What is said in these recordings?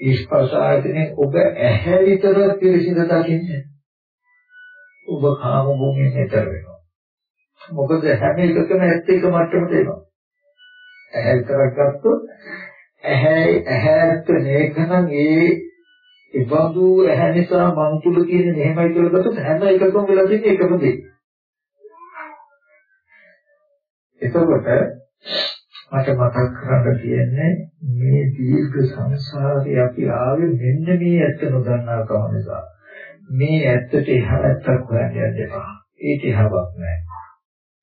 ස්පර්ශ ආයතනේ ඔබ ඇහැ විතර පිරිසිදු දකින්නේ. ඔබ කාම භූමියෙන් ඈතර වෙනවා. මොකද හැම එකකම ඇත්ත එක මට්ටමට එනවා. ඇහැ විතරක් ගත්තොත් ඇහැ ඇහැ ඇත්ත නේකනම් ඒ ඉබඳු ඇහැ නිසා මං තුල කියන්නේ මෙහෙමයි කියලා ගත්තොත් හැම එකකම වෙලා තියෙන්නේ එකම දේ. එතකොට මට මතක් කරගන්න තියෙන්නේ මේ දීර්ඝ සංසාරේ අපි ආවේ මෙන්න මේ ඇත්ත නොදන්නා කම නිසා. මේ ඇත්තට එහා ඇත්තක් හොයන්න යන්න එපා. ඒක එහාවක් නෑ.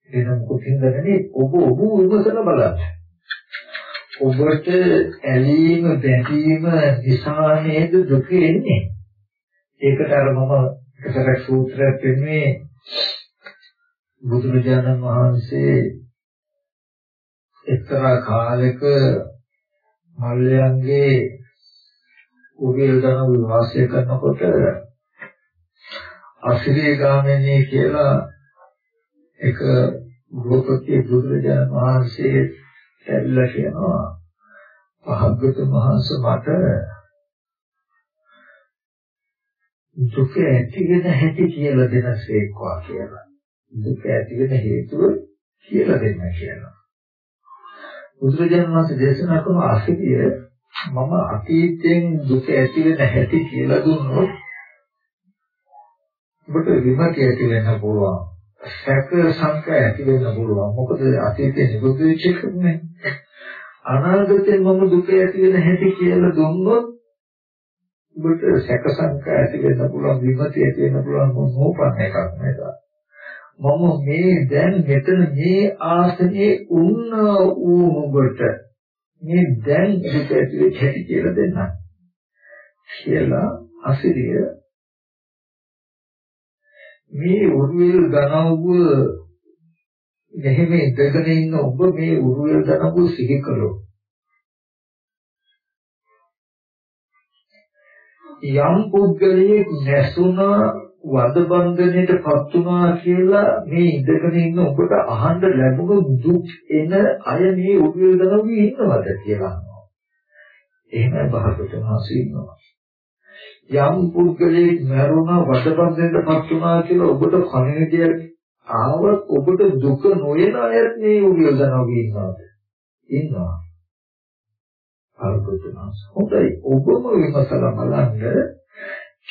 වෙන මොකකින්ද නෙමෙයි ඔබ ඔබ විමසන බලන්න. ඔබට ඇලීම බැඳීම නිසා නේද දුක එන්නේ. ඒකට අර මම එකසරක් සූත්‍රයක් දෙන්නේ බුදුරජාණන් වහන්සේ එක්තරා කාලෙක මල්ලයන්ගේ උගේල් දන වාසය කරනකොට අසිරිය ගාමිනී කියලා එක ගෘහපති බුදුරජාණන් වහන්සේ ඇවිල්ලා කියනවා භාග්‍යවතුන් වහන්සේ මට දුක ඇතිවෙන හැටි කියලා දෙනසේක්වා කියලා. දුක ඇතිවෙන හේතුව කියලා දෙන්න කියලා. බුදුරජාණන් වහන්සේ දේශනා කරන අසිරිය මම අතීතයෙන් දුක ඇතිවෙන හැටි කියලා දුන්නොත් ඔබට විමතිය ඇති වෙන්න පුළුවන්. සැක සංකය ඇති වෙන්න පුළුවන්. මොකද අතීතයේ නිරුද්ධ වෙච්ච එකනේ. අනාගතේ මම දුක ඇති වෙන හැටි කියලා දුන්නොත් ඔබට සැක සංකය ඇති වෙන්න පුළුවන්, විමතිය ඇති වෙන්න පුළුවන් මොනෝපන්න එකක් නේද? මම මේ දැන් මෙතන මේ ආසනේ උන්න වූ ඔබට මේ දැන් දුක ඇති වෙච්ච හැටි කියලා දෙන්න. කියලා අසිරිය මේ උරුවෙල් ධනවුව මෙහෙම ඉඳගෙන ඉන්න ඔබ මේ උරුවෙල් ධනවුව සිහි කළොත් යම් පුද්ගලයෙක් නැසුණා වද බන්ධනයටපත් වුණා කියලා මේ ඉඳගෙන ඉන්න ඔබට අහන්න ලැබුණු දුක් එන අය මේ උරුවෙල් ධනවුවේ ඉන්නවද කියලා අහනවා. එහෙම භාගතුන් වහන්සේ ඉන්නවා. යම් පුද්ගලයෙක් මරුණා වඩපන්දෙන්ටපත් වුණා කියලා ඔබට කණේදිය ආවත් ඔබට දුක නොයන අයත් මේ උගලනවා කියනවාද ඉන්නවා අරුතුනස් හොඳයි ඔබම විමසලා බලන්න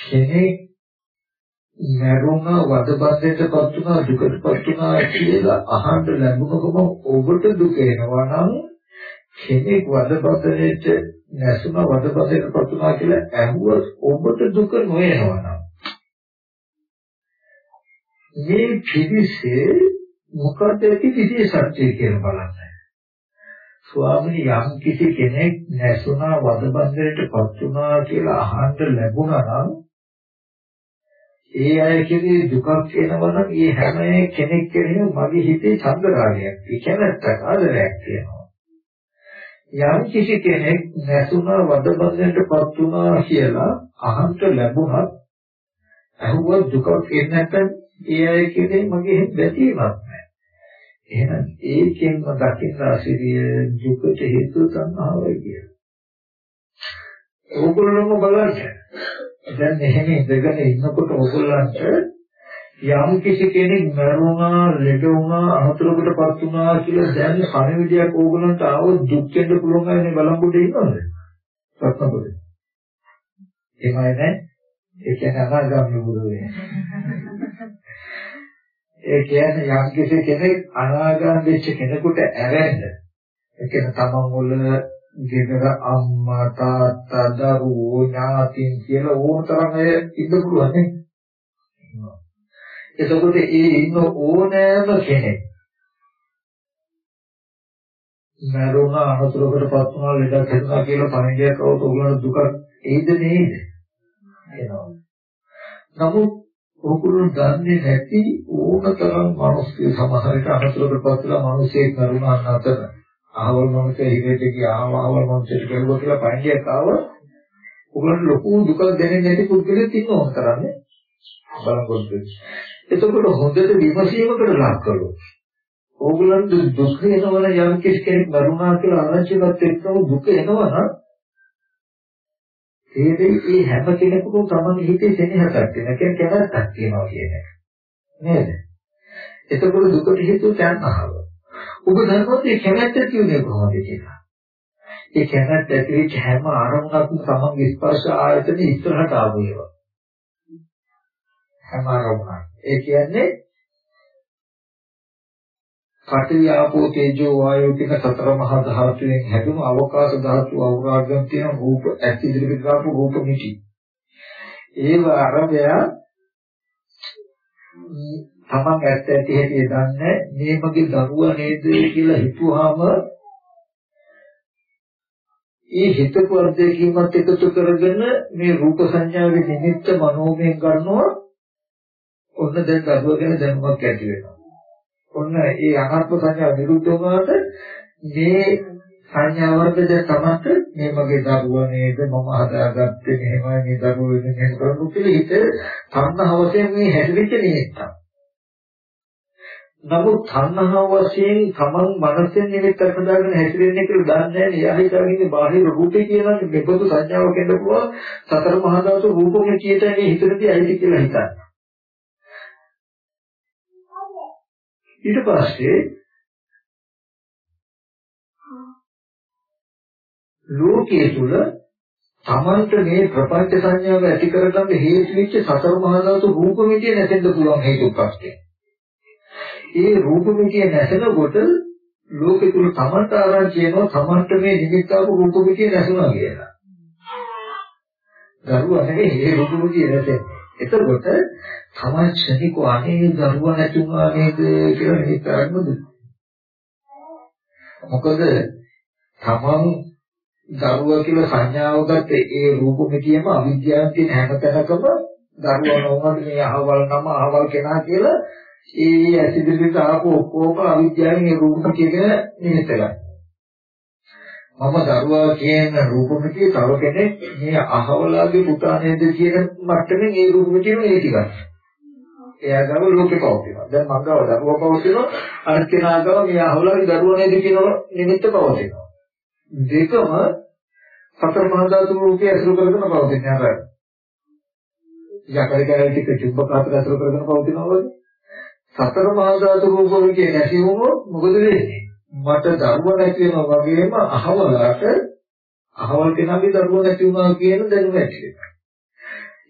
කෙනෙක් මරුණා වඩපන්දෙන්ටපත් වුණා දුකටපත් වුණා කියලා අහන්න ලැබුණකම ඔබට දුක එනවා නම් කෙනෙක් වඩපන්දෙන්ට නැසුම වදපතේට පතුනා කියලා ඇහුවොත් ඔබට දුක නොයනවා මේ පිළිසේ මොකද ඇති විශේෂත්වය කියලා බලන්න. ස්වාමීනි යම් කිසි කෙනෙක් නැසුණා වදබන්දරයට පතුනා කියලා අහන්න ලැබුණා නම් ඒ අය කෙරේ දුකක් එනවා නම් ඒ හැම කෙනෙක් කෙරෙහිම මගේ හිතේ චන්දරාගයක්, ඒ කැමැත්තක්, ආදරයක් තියෙනවා. යම් කිසි කෙනෙක් නැසුණා වදබන්දෙන්ටපත් වුණා කියලා අහන්න ලැබුණත් අහුව දුකක් එන්නේ නැත්නම් ඒ අය කියන්නේ මගේ බැතිමක් නැහැ. එහෙනම් ඒකෙන්ම දකින්න ආශිරිය දුකට හේතු තණ්හාවයි කියලා. ඕගොල්ලෝම බලන්න. දැන් මෙහෙම ඉඳගෙන ඉන්නකොට ඕගොල්ලන්ට යම් කිසි කෙනෙක් මරුණා, ලෙඩ වුණා, අනතුරකටපත් වුණා කියලා දැන් පණිවිඩයක් ඕගලන්ට ආවොත් දුක් වෙන්න පුළුවන් අයනේ බලංගොඩ ඉන්නවද? සත්නබුද. එහෙමයි නෑ. ඒ කියන්නේ අනාගාමී බුදු වෙන්නේ. ඒ කියන්නේ යම් කිසි කෙනෙක් අනාගාමී වෙච්ච කෙනෙකුට ඇරෙන්න. ඒ කියන්නේ තමන් වල ගෙදර අම්මා තාත්තා දරුවෝ ඥාතින් කියලා ඕන තරම් අය ඉන්න පුළුවන් නේ. එතකොට ඒ ඉන්න ඕනෑම කෙනෙක් මරුණ අනතුරකටපත් වුණා ලෙඩක් හැදුනා කියලා පණිවිඩයක් આવුත් ඔයගොල්ලෝ දුක එයිද නේද? එනවා. නමුත් ඔයගොල්ලෝ දන්නේ නැති ඕනතරම් මිනිස්සු සමහරට අනතුරකටපත් වෙලා මිනිස්සෙක් මරුණා අතර අහවල් මිනිස්සේ හිතේට ගියාම අහවල් මිනිස්සෙක් කරුවා කියලා පණිවිඩයක් ආව ඔයගොල්ලෝ ලොකු දුකක් දැනෙන්නේ නැති පුද්ගලෙක් ඉන්නවම කරන්නේ බලංගොඩ එතකොට හොඳට විමසීමකට ලක් කළොත් ඕගලන්ට දුක් එනවන යම් කෙනෙක් මරුණා කියලා ආරංචිවත් එක්කම දුක එනවා නම් තේරෙයි මේ හැම කෙනෙකුටම තමන්ගේ හිතේ සෙනෙහසක් තියෙනවා. කියන්නේ කැමැත්තක් තියෙනවා කියන එක. නේද? එතකොට දුකට හේතුව තණ්හාව. ඔබ දන්නවද මේ කැමැත්ත කියන්නේ කොහොමද කියලා? ඒ කැමැත්ත ඇති වෙච්ච හැම ආරම්භයක්ම තමන්ගේ ස්පර්ශ ආයතනේ ඉස්සරහට ආව ඒවා. හැම ආරම්භයක්. ඒ කියන්නේ පඨවි ආපෝ තේජෝ වායෝ කියන සතර මහා ධාතුයෙන් හැදුණු අවකාශ ධාතු අවරාගම් තියෙන රූප ඇස් ඉදිරියට දාපු රූප මිටි. ඒව අරබය තමන් ඇත්ත ඇති හැටි දන්නේ මේ මගේ දරුවා නේද කියලා හිතුවාම ඒ හිතපු අර්ථයකින්වත් එකතු කරගෙන මේ රූප සංඥාවේ නිමිත්ත මනෝමයෙන් ගන්නවා ඔන්න දැන් දරුවා ගැන දැනුමක් ඇති වෙනවා. ඔන්න ඒ අනාත්ම සංඥා විරුද්ධ වුණාට මේ සංඥාවන්ට දැන් තමන්ට මේ මගේ දරුවා නේද මම හදාගත්තේ මෙහෙමයි මේ දරුවෝ වෙන මෙහෙම කරනු කියලා හිත තණ්හාවයෙන් මේ හැදෙච්ච නිමිත්තක්. නමුත් තණ්හාව වශයෙන් තමන් මනසෙන් නිමිත්තක් හදාගෙන හැසිරෙන්නේ කියලා දන්නේ නැහැ. එයා හිතාගෙන බාහිර රූපේ කියලා මෙබඳු සංඥාවක් එන්න පුළුවන්. සතර මහා ධාතු රූපකේ කියතේ හිතේදී ඇයිද කියලා හිතන්නේ. ඊට පස්සේ ලෝකයේ තුල තමන්ට මේ ප්‍රපංච සංඥාව ඇති කරගන්න හේතු වෙච්ච සතර මහා ධාතු රූප මිදිය නැසෙන්න පුළුවන් හේතුපස්සේ. ඒ රූප මිදිය නැසෙනකොට ලෝකේ තුල තමන්ට ආරංචි වෙනවා තමන්ට මේ නිමිත්තාව රූප මිදිය නැසුණා කියලා. දරුවා නෙවෙයි මේ රූප මිදිය නැසෙන්නේ. එතකොට තමයි ක්ෂණික අනේ දරුවා නැති වුණා නේද කියලා හිතන්නද මොකද තමන් දරුවා කියලා සංඥාව ගත්ත ඒ රූපෙකම අවිද්‍යාවෙන් තියෙන හැමතැනකම දරුවා නොවනද මේ අහවල් නම අහවල් කෙනා කියලා ඒ ඇස් ඉදිරියට ආපු ඔක්කොම අවිද්‍යාවෙන් ඒ රූපකයක නිමිත ගන්න. මම දරුවා කියන රූපකයේ තව කෙනෙක් මේ අහවලාගේ පුතා නේද කියන මට්ටමින් ඒ රූපකයේම ඒ ටික. එයා ගාව ලෝකේ පවතිනවා. දැන් මං ගාව දරුවා පවතිනවා. අනිත් කෙනා ගාව මේ අහවලාගේ දරුවා නේද කියන නිමිත්ත පවතිනවා. දෙකම සතර මහා ධාතු රූපයේ අසුර කරගෙන පවතිනවා. යකඩ කැලේ ටික චුම්බකාත අසුර කරගෙන පවතිනවා වගේ. සතර මහා ධාතු රූපය නැති වුණොත් මොකද වෙන්නේ? මට දරුවා නැති වෙනවා වගේම අහවලට අහවල් කෙනාගේ දරුවා නැති වුණා කියන දැනුම ඇති වෙනවා.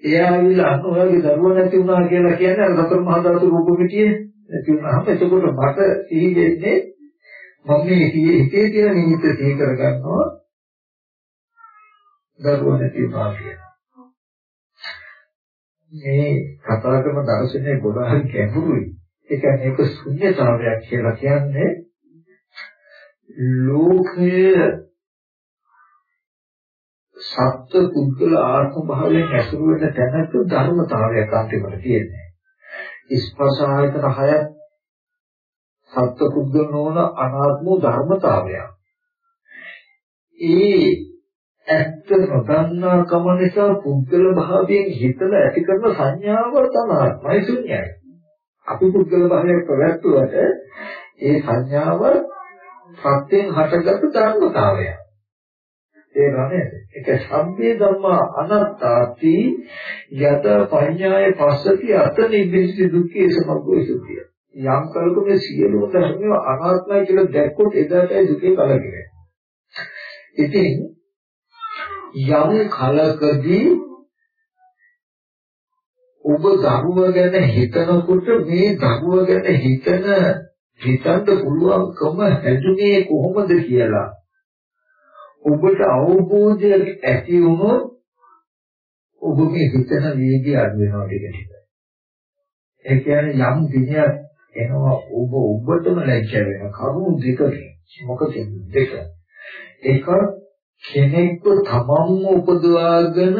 එයා ඇවිල්ලා අන්න ඔයාගේ දරුවා නැති වුණා කියලා කියන්නේ අර සතර මහා ධාතු රූපෙටිය නැති වුණාම එතකොට මට සිහි වෙන්නේ මම මේ හිතේ තියෙන නිමිත්ත සිහි කරගන්නවා දරුවා නැති වුණා කියලා. මේ කතා කරන දර්ශනයේ ගොඩාක් ගැඹුරුයි. ඒ කියන්නේ ඒක ශුන්‍යතාවයක් කියලා කියන්නේ ලෝකය සත්‍ය පුද්ගල ආත්ම භාවයෙන් ඇසුරු වෙන තැනක ධර්මතාවයක් අන්තිමට තියෙන්නේ. ස්පර්ශ ආයතන හය සත්‍ය පුද්ගල නොවන අනාත්ම ධර්මතාවයක්. ඒ ඇත්ත නොදන්නා කම නිසා පුද්ගල භාවයෙන් හිතල ඇති කරන සංඥාව තමයි ශුන්‍යයි. අපි පුද්ගල භාවයෙන් ප්‍රවැත්තුවට ඒ සංඥාව සත්‍යයෙන් හටගත්තු ධර්මතාවය. තේරෙනවද? ඒක සම්පේ ධම්මා අනත්තාති යත පඤ්ඤාය පස්සති අත නිබ්බිසි දුක්ඛේ සමග්ගෝ සුඛිය. යම් කලක මේ සියලුම ධර්මය අනාත්මයි කියලා දැක්කොත් එදාටයි දුකේ කලකිරෙන්නේ. ඉතින් යම් කලකදී ඔබ ධර්ම ගැන හිතනකොට මේ ධර්ම ගැන හිතන හිතන්න පුළුවන්කම හැදුනේ කොහොමද කියලා ඔබට අවබෝධයක් ඇති වුණොත් ඔබගේ හිතන වේගය අඩු වෙනවා ටික ටික. ඒ කියන්නේ යම් දිනයක් එනවා ඔබ ඔබටම ලැජ්ජ වෙන කරුණු දෙකකින් මොකද දෙක. එක කෙනෙක්ව තමන්ම උපදවාගෙන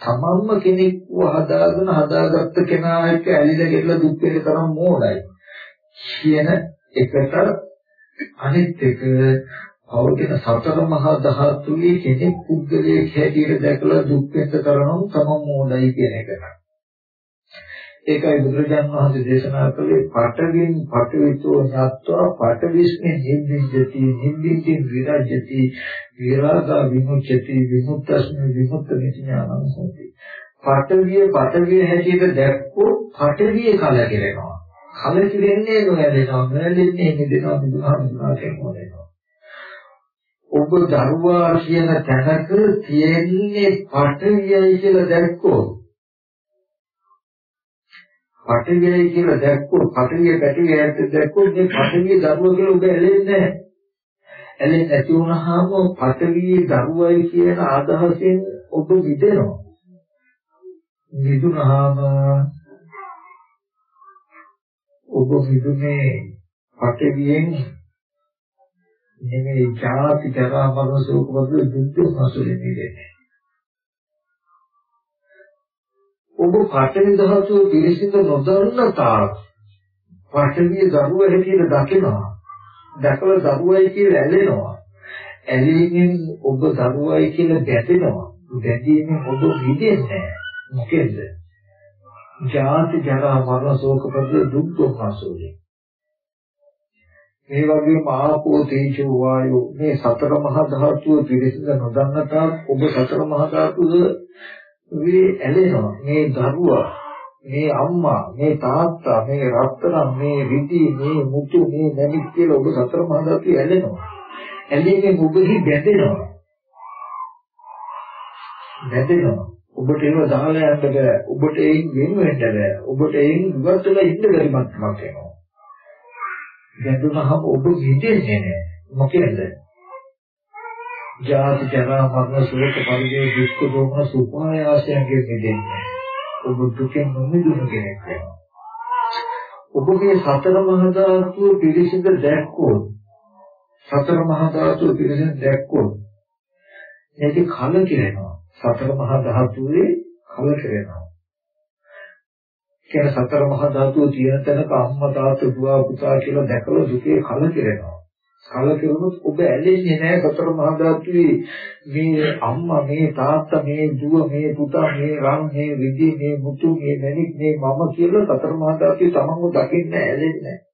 තමන්ම කෙනෙක්ව හදාගෙන හදාගත්ත කෙනා එක්ක ඇලිලා ගෙట్లా දුක් වෙන තරම් මෝඩයි. කියන එකට අනිත් එක පවතින සතර මහා ධාතුවේ කෙනෙක් පුද්ගලයෙක් හැටියට දැකලා දුක් වෙන්න තරම් තමන් මොඩයි කියන එක. ඒකයි බුදුරජාණන් වහන්සේ දේශනා කළේ පඨවින් පඨවිතෝ ඤත්වා පඨවිස්මේ නිබ්බින්දති නිබ්බින්ති විරජ්‍යති විරාගා විමුච්ඡති විමුක්තස්මේ විමුක්ත විඥානං හොති පඨවිය පඨවිය හැටියට දැක්කොත් පඨවිය කලකිරෙනවා. කලකිරෙන්නේ නොහැදෙනවා නොහැදෙන්නේ නිදෙනවා නිදුනා නිදුනා කියනවා ඔබ දරුවා කියන තැනක තියෙන්නේ පඨවියයි කියලා දැක්කොත් පටිවියයි කියලා දැක්කොත් පටිවිය පැටිවිය ඇත්ත දැක්කොත් මේ පටිවිය දරුවා කියලා ඔබ ඇලෙන්නේ නැහැ. ඇලෙන්නේ නැති වුනහම පටිවිය දරුවයි කියන අදහසෙන් ඔබ විදෙනවා. විදුනහම ඔබ විදුනේ පටිවියෙන් නෙමෙයි ජාති ජරා මරණ ශෝක වගේ දුක් හසුරෙන්නේ නැහැ. ඔබ පඨවි ධාතුව පිරිසිදු නොදන්න තාක් පඨවිය දරුව හැටියට දකිනවා. දැකලා දරුවයි කියලා ඇලෙනවා. ඇලීමෙන් ඔබ දරුවයි කියලා ගැටෙනවා. ගැටීමෙන් ඔබ විදෙන්නේ මොකෙන්ද? ජාති ජරා මරණ ශෝක පරිද දුක් දුක්ඛසෝලේ. මේ වගේම ආපෝ තේජෝ වායෝ මේ සතර මහා ධාතුව පිරිසිදු නොදන්න තාක් ඔබ සතර මහා ධාතුව මේ ඇලෙනවා. මේ දරුවා මේ අම්මා මේ තාත්තා මේ රත්තරන් මේ රිදි මේ මුතු මේ නැමිත් කියලා ඔබ සතර මහා ධාතු ඇලෙනවා. ඇලීමේ ඔබෙහි බැඳෙනවා. බැඳෙනවා. ඔබට ඒව දාලා යන්න බෑ. ඔබට ඒන් වෙන වෙන්න බෑ. ඔබට ඒන් ඉවත් වෙලා ඉන්න බැරි මට්ටමක් එනවා. බැඳුනහම ඔබ හිතෙන්නේ නෑ මොකද ජාති ජරා මරණ ශෝක පරිදේ දුක් දෝමන සුපායාසයෙන් මිදෙන්නේ. ඔබ දුකෙන් නොමිදුණු කෙනෙක් වෙනවා. ඔබගේ සතර මහා ධාතුව පිරිසිඳ දැක්කොත් සතර මහා ධාතුව පිරිසිඳ දැක්කොත් මේක කල කිරෙනවා. සතර මහා ධාතුවේ කල කිරෙනවා. කියන සතර මහා ධාතුව තියෙන තැනක අම්මා තාත්තා දුව පුතා කියලා දැකලා දුකේ කල කිරෙනවා. කලකිරුණොත් ඔබ ඇලෙන්නේ නැහැ සතර මහා ධාතුවේ. මේ අම්මා මේ තාත්තා මේ දුව මේ පුතා මේ රන් මේ විදි මේ මුතු මේ මණික් මේ මම කියලා සතර මහා ධාතුවේ තමන්ව දකින්නේ ඇලෙන්නේ නැහැ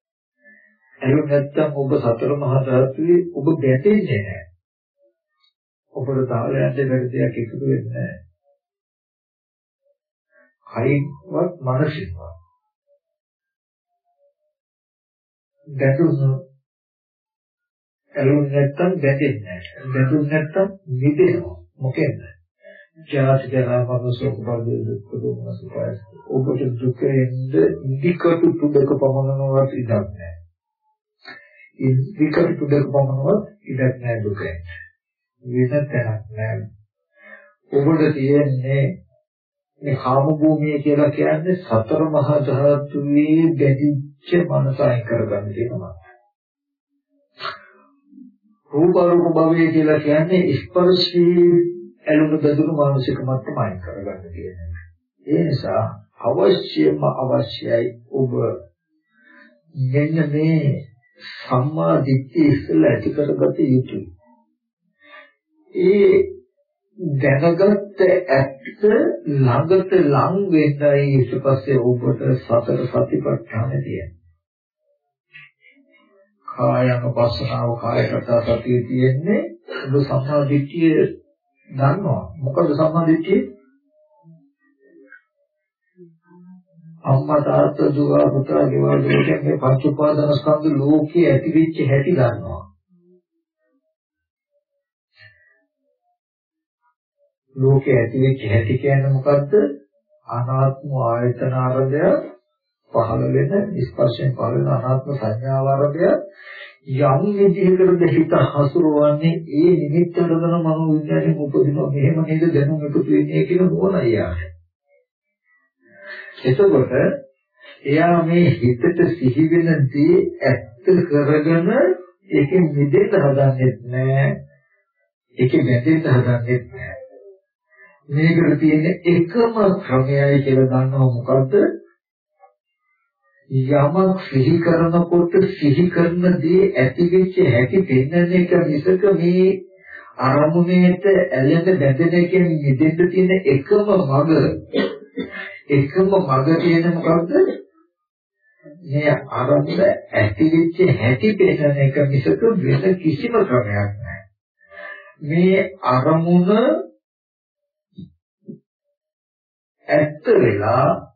ඇලුම් නැත්තම් ඔබ සතර මහා ධාතුවේ ඔබ ගැටෙන්නේ නැහැ ඔබට තාලයන්ට වැඩ දෙයක් එකතු වෙන්නේ නැහැ කයින්වත් මානසිකවත් ගැටුණු ඇලුම් නැත්තම් බැඳෙන්නේ නැහැ. බැඳුම් නැත්තම් මිදෙනවා. මොකෙන්ද? ජාති ජරා මරණ ශෝක පරිදේ දුක් දුක්ඛ සුඛය. ඔබට දුකෙන්ද ඉදිකටු තුඩක පමණවත් ඉඩක් නැහැ. ඉදිකටු තුඩක පමණවත් ඉඩක් නැහැ දුකෙන්. වෙන තැනක් නැහැ. ඔබට තියෙන්නේ මේ කාම භූමිය කියලා කියන්නේ සතර මහා ධාතුවේ බැඳිච්ච මනස අයින් කරගන්න තියෙනවා. රූප අරූප භවය කියලා කියන්නේ ස්පර්ශී ඇලුණු බඳුණු මානසික මට්ටම අයින් කරගන්න කියන්නේ. ඒ නිසා අවශ්‍යම අවශ්‍යයි ඔබ මෙන්න මේ සම්මා දිට්ඨිය ඉස්සෙල්ලා ඇති කරගත යුතුයි. ඒ දැනගත්ත ඇත්ත ළඟට ලං වෙන්නයි ඊට පස්සේ ඔබට සතර සතිපට්ඨාන තියෙන්නේ. කායනුපස්සනාව කායකට සතිය තියෙන්නේ ඔබ සම්මා දිට්ඨිය දන්නවා. මොකද සම්මා දිට්ඨිය? අම්මා තාත්තා දුව පුතා ගෙවල් වලට මේ පංච උපාදාන ස්කන්ධ ලෝකයේ ඇතිවෙච්ච හැටි දන්නවා. ලෝකයේ ඇතිවෙච්ච හැටි කියන්නේ මොකද්ද? අනාත්ම ආයතන ආරම්භය පහළ වෙන ස්පර්ශයෙන් පහළ වෙන අනාත්ම සංඥාව ආරම්භය යම් විදිහකටද හිත හසුරවන්නේ ඒ නිමිත්තට දන මනෝ විඥාණයෙන් උපදිනවා මෙහෙම නේද දැනුම් එකතු වෙන්නේ කියන ඕනයි යාට. එතකොට එයා මේ හිතට සිහි වෙන දේ ඇත්ත කරගෙන ඒකෙන් මිදෙන්න හදන්නේ නැහැ. ඒකෙන් වැටෙන්න හදන්නේ නැහැ. මේකට තියෙන එකම ක්‍රමයයි කියලා දන්නව මොකද්ද? යමක් සිහි කරනකොට සිහි කරන දේ ඇතිවෙච්ච හැටි පෙන්වන එක මිසක මේ අරමුණේට ඇලෙන බැඳෙන එකෙන් මිදෙන්න තියෙන එකම මඟ එකම මඟ තියෙන මොකද්ද? මේ අරමුණ ඇතිවෙච්ච හැටි පේන එක මිසක වෙන කිසිම ක්‍රමයක් නැහැ. මේ අරමුණ ඇත්ත වෙලා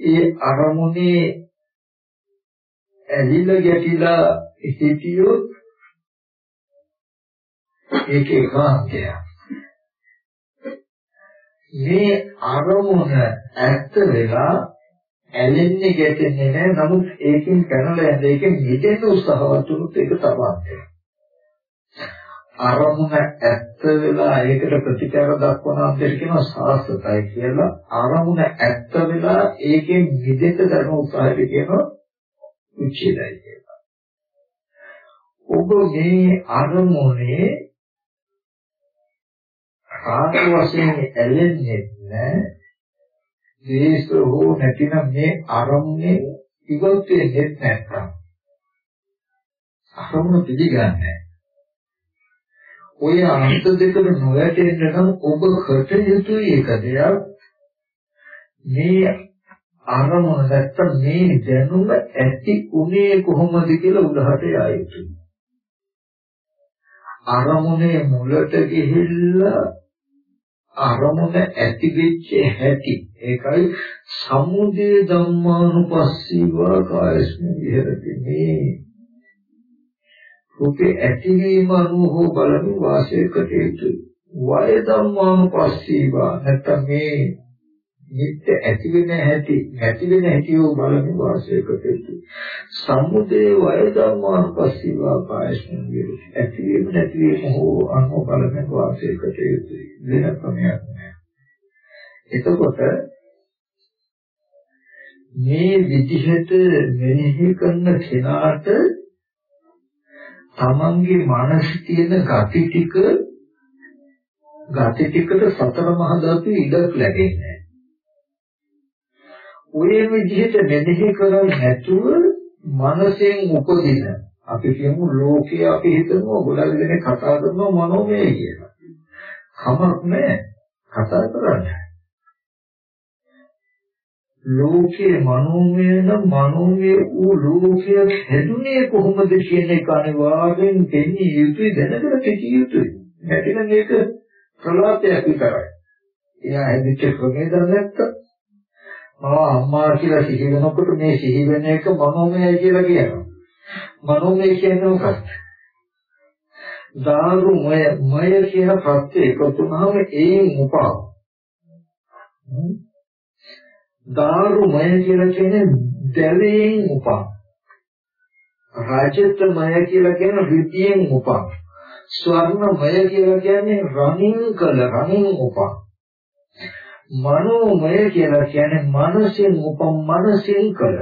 ඒ අරමුණේ ඇලිලා ගැටිලා හිටියොත් ඒක ඒකාන්තයක්. මේ අරමුණ ඇත්ත වෙලා ඇලෙන්නේ ගැටෙන්නේ නැහැ. නමුත් ඒකෙන් පැනලා යන්න ඒකෙන් මිදෙන්න උත්සාහවත් වුණොත් ඒක තමයි. අරමුණ ඇත්ත වෙලා ඒකට ප්‍රතිචාර දක්වන අන්දර කියනවා සාස්තයි කියලා. අරමුණ ඇත්ත වෙලා ඒකෙන් මිදෙන්න කරන උත්සාහය කියනවා උච්චේදයි කියලා. ඔබ මේ අරමුණේ රාග වශයෙන් ඇලෙන්නේ නැහැ. දේශ හෝ නැතිනම් මේ අරමුණේ ඉවත් වෙන්නේ නැත්නම් අරමුණ පිළිගන්නේ ඔය අන්ත දෙකට නොවැටෙන්න නම් ඔබ කට යුතුයි එක දෙයක්. මේ අරමුණ නැත්තම් මේ දැනුම ඇති උනේ කොහොමද කියලා උදාහරණයක් යා යුතුයි අරමුණේ මුලට ගිහිල්ලා අරමුණ ඇති වෙච්ච හැටි. ඒකයි සමුදේ ධම්මානුපස්සීව කායස්මි විහෙරති. මේ රූපේ ඇතිවීම අනුව බලමු වාසය කටයුතු වය ධම්මානුපස්සීව නැත්නම් මේ නිත්‍ය ඇති වෙන හැටි නැති වෙන හැටි බලමු වාසය කටයුතු සමුදේ වය ධම්මානුපස්සීව කායස්මි විහෙරති ඇතිවීම නැතිවීම හෝ අනුව බලමු වාසය කටයුතු වෙන ක්‍රමයක් නෑ. එතකොට මේ විදිහට මෙනෙහි කරන කෙනාට තමන්ගේ මානසික තියෙන gati ටික gati ටිකට සතර මහා ධාතු ඉඩක් ලැබෙන්නේ ඔය විදිහට මෙනෙහි කරන්නේ නැතුව මනසෙන් උපදින අපි කියමු ලෝකයේ අපි හිතනවා ගොඩක් දෙනෙක් කතා කරනවා මනෝමය කියලා. කමක් නැහැ කතා කරන්න. ලෝකේ මනෝමය නම් මනෝමය වූ ලෝකයක් හැදුනේ කොහොමද කියන එක අනිවාර්යෙන් දෙන්නේ යුතුයි දැනගෙන සිටිය යුතුයි. නැතිනම් ඒක ප්‍රලාපයක් විතරයි. එයා හැදිච්ච ක්‍රමේ දන්නේ නැත්තම් මම අම්මා කියලා සිහි වෙනකොට මේ සිහි වෙන එක මනෝමයයි කියලා කියනවා. මනෝමය කියන්නේ මොකක්ද? දාරු මය මය කියන ප්‍රත්‍ය එකතු වුණාම ඒන් උපා දාරු මය කියලා කියන්නේ දැලයෙන් උපා රාජිත මය කියලා කියන රිතියෙන් උපා ස්වර්ණ මය කියලා කියන්නේ රණින් කළ රණින් උපා මනෝමය කියලා කියන්නේ මනසෙන් උපම් මනසෙන් කළ.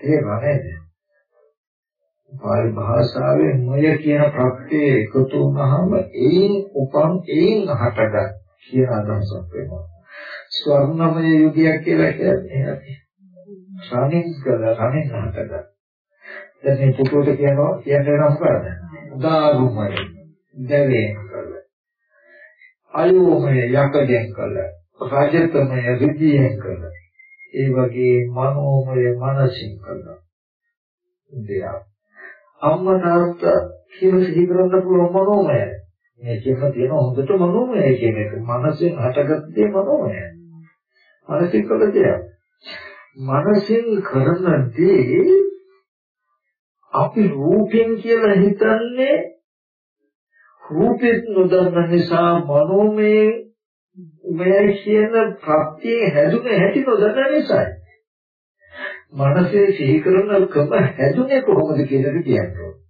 ඒ රණේ පාලි භාෂාවේ මොය කියන ප්‍රත්‍යය එකතු වුනහම ඒන් උපන් ඒන් හටගත් කියන අදහසක් වෙනවා. ස්වර්ණමය යුගයක් කියලා කියන්නේ ශානින් කළ රණින් හටගත්. දැන් මේ පුතෝට කියනවා කියන්නේ නම් මොකද? දාරුමය දැවෙන් කළ. අයෝමය යකඩෙන් කළ. රාජතමය විද්‍යෙන් කළ. ඒ වගේ මනෝමය මනසින් කළ. දෙයක්. අම්මා තාත්තා කියලා සිහි කරන්න පුළුවන් මනෝමය. මේ කියන්න තියෙන හොඳට මනෝමය කියන එක. මනසෙන් හටගත්තේ මනෝමය. මනසින් කළ දෙයක්. මනසින් කරන දේ අපි රූපෙන් කියලා හිතන්නේ රූපෙත් නොදන්න නිසා මනෝමය මේ කියන ප්‍රත්‍යය හැදුනේ හැටි නොදන්න නිසායි. මනසේ සිහි කරන ක්‍රම හැදුනේ කොහොමද කියන එක කියන්නේ.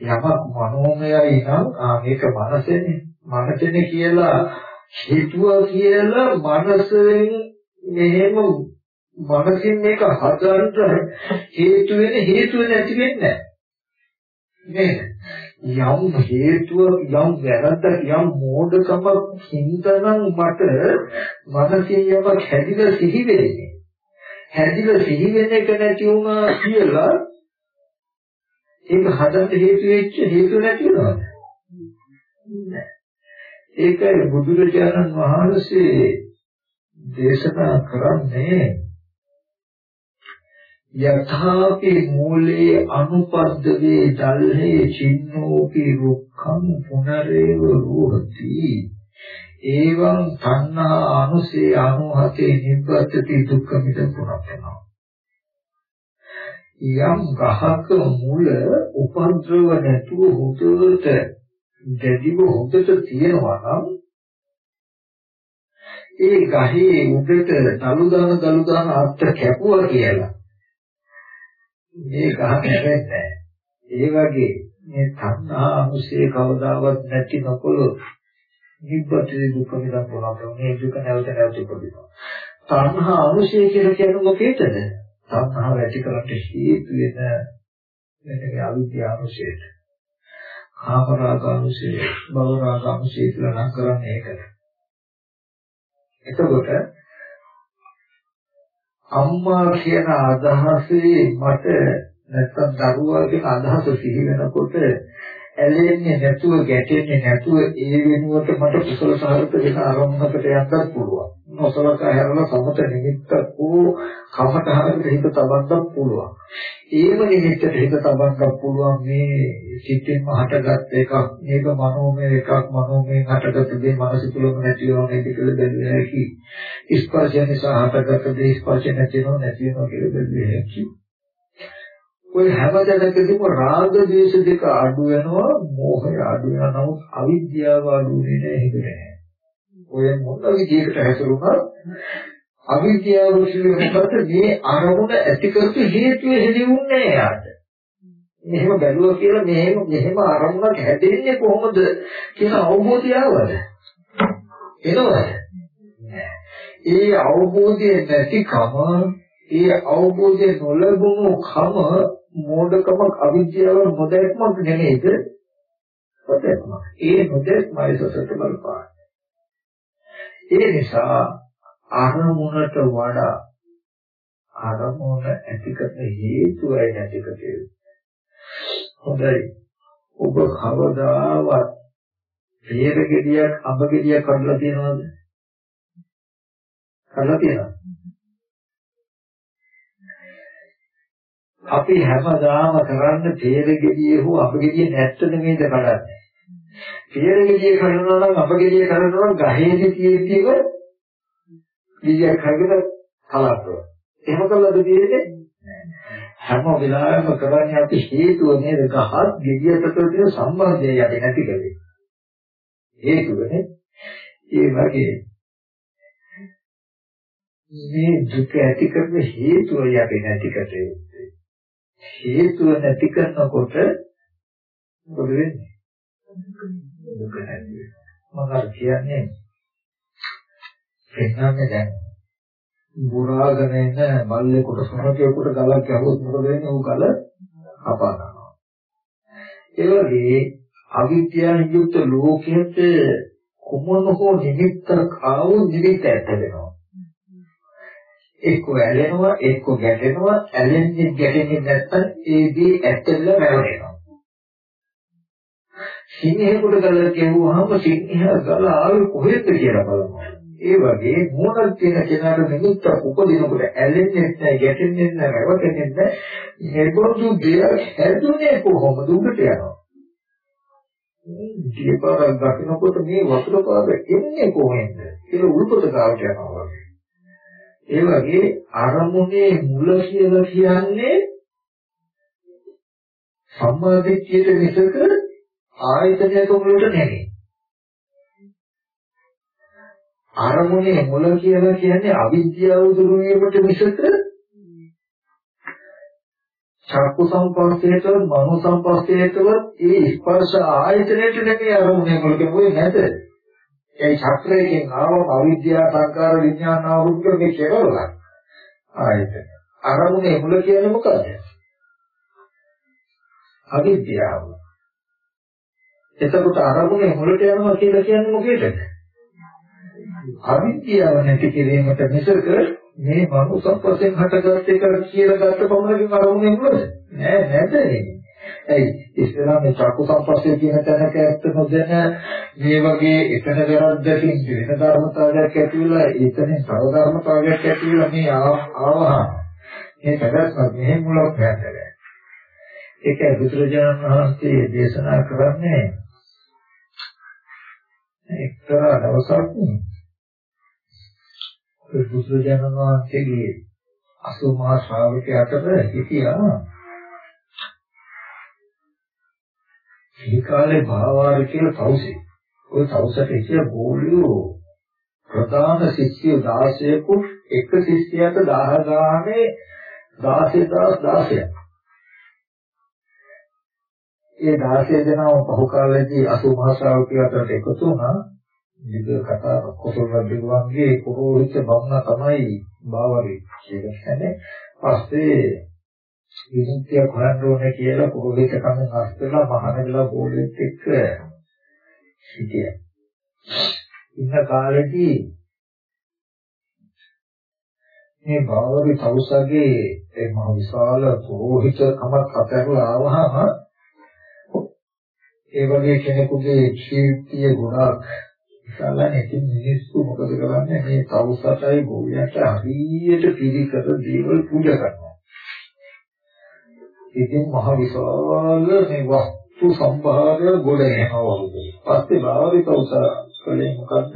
යමක් මනෝමයයි නම් ආ මේක මනසනේ මනසනේ කියලා හිතුවා කියලා මනසෙන් මෙහෙම මනසින් මේක හදන්න හේතු වෙන හේතු නැති වෙන්නේ නැහැ. යම් හේතුව යම් වැරද්දක් යම් මෝඩකමක් හින්දානම් මට මනසින් යමක් හැදිලා සිහි වෙන්නේ. හැදිලා සිහි වෙන එක නැති වුණා කියලා ඒක හදන්න හේතු වෙච්ච හේතු නැති වෙනවද? ඒකයි බුදුරජාණන් වහන්සේ දේශනා කරන්නේ යථාපි මූලේ අනුපද්දවේ දල්හේ චින්නෝපි රුක්ඛං පුනරේව රෝහති එවං තණ්හා අනුසේ අනුහතේ නිබ්බත්ති දුක්ඛ මිද පුනප්පනවා යම් ගහක මුල උපද්‍රව නැතුව හොතට දැඩිව හොතට තියෙනවා නම් ඒ ගහේ උඩට දලු දාන දලු දාන අත්ත කැපුවා කියලා. මේ ගහ කැපෙන්නේ ඒ වගේ මේ තණ්හා අනුසේ කවදාවත් නැති නොකොළොත් නිබ්බතේ දුක විඳන් පුළුවන්. මේ දුක නැවත නැවත ඉපදිනවා තණ්හා අනුසේ කියලා කියන්නේ මොකේද? තණ්හාව ඇති කරන්න හේතු වෙන මේ අවිද්‍යාව අනුසයට කාමරාග අනුසය භවරාග අනුසය කියලා නම් කරන්නේ ඒකට එතකොට අම්මා කියන අදහසේ මට නැත්තම් දරුවා කියන අදහස සිහි වෙනකොට ඇලෙන්නේ නැතුව ගැටෙන්නේ නැතුව ඒ වෙනුවට මට කුසල සාහිත වෙන ආරම්භකට යන්නත් පුළුවන්. නොසලකා හැරලා සමත නිමිත්තක් වූ කමතහකට හිත තබන්නත් පුළුවන්. ඒම නිමිත්තට හිත තබන්නත් පුළුවන් මේ සිතින්ම හටගත් එකක් මේක මනෝමය එකක් මනෝමයෙන් හටගත් දේ මනස තුළම නැති වෙනවා නේද කියලා බැලුවේ හැකි. ස්පර්ශය නිසා හටගත් දේ ස්පර්ශ නැති වෙනවා නැති වෙනවා කියලා බැලුවේ හැකි. ඔය හැම තැනකදීම රාග දේශ දෙක අඩු වෙනවා මෝහය අඩු වෙනවා නමුත් අවිද්‍යාව අඩු වෙන්නේ නැහැ ඔය මොන විදිහකට හැසිරුණත් අවිද්‍යාව විශ්ලේෂණයට මේ අරමුණ ඇති කරපු හේතුව හෙළිවුන්නේ යාට. මෙහෙම බැලුවා කියලා මෙහෙම මෙහෙම අරමුණක් හැදෙන්නේ කොහොමද කියන අවබෝධය ආවද? එනවද? ඒ අවබෝධය නැතිකම ඒ අවබෝධය නොලැබුණු කම මෝඩකම අවිද්‍යාව නොදැක්මක් නෙමෙයිද? නොදැක්ම. ඒ නොදැක්මයි සසත බලපාන. ඒ නිසා අරමුණට වඩා අරමුණ ඇතිකට හේතුවයි නැතිකට හොඳයි. ඔබ කවදාවත් හේර ගෙඩියක් අඹ ගෙඩියක් කඩලා තියනවද? කඩලා තියනවද? අපි හැමදාම කරන්න තේරෙගෙඩියේ හෝ අපගෙඩියේ නැත්ත නෙමෙයිද කඩන්නේ. තේරෙගෙඩියේ කඩනවා නම් අපගෙඩියේ කඩනවා නම් ගහේදී තියෙද්දිම ගියක් හගෙන කලක්කව. එහෙම කළාද තියෙන්නේ? හැම වෙලාවෙම කරන්නේ අපි හේතුව නේද ගහත් ගෙඩියට තියෙන සම්බන්ධය යටි නැති කරේ. හේතුවනේ. ඒ වගේ මේ දුක ඇති කරන හේතුව යටි නැති කරේ. හේතුව නැති කරනකොට මොකද වෙන්නේ? දුක නැති වෙනවා. මම අර කියන්නේ පෙන්නන්නේ දැන් බුරාගෙන එන මල්ලේකට සමකේකට ගලක් ගැහුවොත් මොකද වෙන්නේ? ඌ ගල කපා ගන්නවා. ඒ වගේ අවිද්‍යාවෙන් යුක්ත ලෝකයේ කොමන හෝ නිමිත්තක් ආවොත් නිමිත්ත ඇත්ත වෙනවා. එක්ක ඇලෙනවා එක්ක ගැටෙනවා ඇලෙන්නේ ගැටෙන්නේ නැත්තම් ඒ දේ ඇත්තල වැවෙනවා සිංහේකට ගල කියවුවාම සිංහ ගල ආවේ කොහෙද කියලා බලනවා. ඒ වගේ මොනක් තියෙන කෙනාට නිමිත්ත උපදිනකොට ඇලෙන්නේ නැහැ ගැටෙන්නේ නැහැ වැවෙන්නේ නැහැ. මේබඳු දෙයක් හැදුනේ කොහොමද? උඩට යනවා. දීපාරක් දකින්නකොට මේ වතුර පාද එන්නේ කොහෙන්ද? කියලා උල්පත ගාවට යනවා වගේ. ඒ වගේ අරමුණේ මුල කියලා කියන්නේ සම්මාදිට්ඨියට මිසක ආයතනයක මුලට නෙමෙයි. අරමුණේ මුල කියලා කියන්නේ අවිද්‍යාව දුරු වීමට මිසක චක්කු සංපස්සේතව මනෝ සංපස්සේතව ඒ ස්පර්ශ ආයතනයට නෙමෙයි අරමුණේ මුල කියන්නේ නැද? ඒ ශාස්ත්‍රයෙන් ආවම අවිද්‍යාව සංකාර විඥාන ආවුද්ද මේ කෙරවල. ආයතන අරමුණේ මුල කියන්නේ මොකද? අවිද්‍යාව. එතකොට අරමුණේ මුලට යනවා කියලා කියන්නේ මොකේද? අවිද්‍යාව නැති කිරීමට මිසක මේ මනුස්සත්වයෙන් හටගත් එක කියලා ගත්ත පමණකින් අරමුණේ මුලද නෑ නැද ඒ ඉස්සරහා මේ චක්කු සංපස්සේ කියන තැනක ඇත්ත නොදැන මේ වගේ එතන වැරද්දකින් වෙන ධර්මතාවයක් ඇති වෙලා එතනින් තව ධර්මතාවයක් ඇති වෙලා මේ ආවහම මේ පැවැත්ම මෙහෙම මුලක් හැදෙන්නේ. ඒක බුදුරජාණන් වහන්සේ දේශනා කරන්නේ එක්තරා දවසක් බුදුරජාණන් වහන්සේගේ අසුමහා ශ්‍රාවකයා අතර ඒ කාලේ භාවාර කියලා තවුසේ. ওই තවුසට හිටිය ගෝලියෝ ප්‍රධාන ශිෂ්‍ය 16ක එක ශිෂ්‍යයට 1000 ගානේ 16000 ඒ 16 දෙනාම පහු කාලේදී අසුමහා ශ්‍රාවකයා අතරට එකතු වුණා. විද කතා කොසල් රජුගේ පුරෝහිත බමුණා තමයි භාවරි කියන්නේ. පස්සේ විමුක්තිය හොයන්න ඕනේ කියලා පුරෝහිත කමෙන් අස්තලා මහනගලා බෝලෙත් එක්ක හිටියා. ඉන්න කාලෙදී මේ භාවරි තවුසගේ ඒ මහ විශාල පුරෝහිත කමක් අතහැරලා ආවහම ඒ වගේ කෙනෙකුගේ කීර්තිය ගුණක් ඉස්සල්ලා ඉතින් මිනිස්සු මොකද කරන්නේ මේ තවුසටයි ගෝලයට හරියට පිළිකර දේවල් පූජා කරනවා. ඉතින් මහ විශාල මේ වස්තු සම්භාරය ගොඩ එනවා වගේ. පස්සේ භාවිත තවුස කලේ මොකද්ද?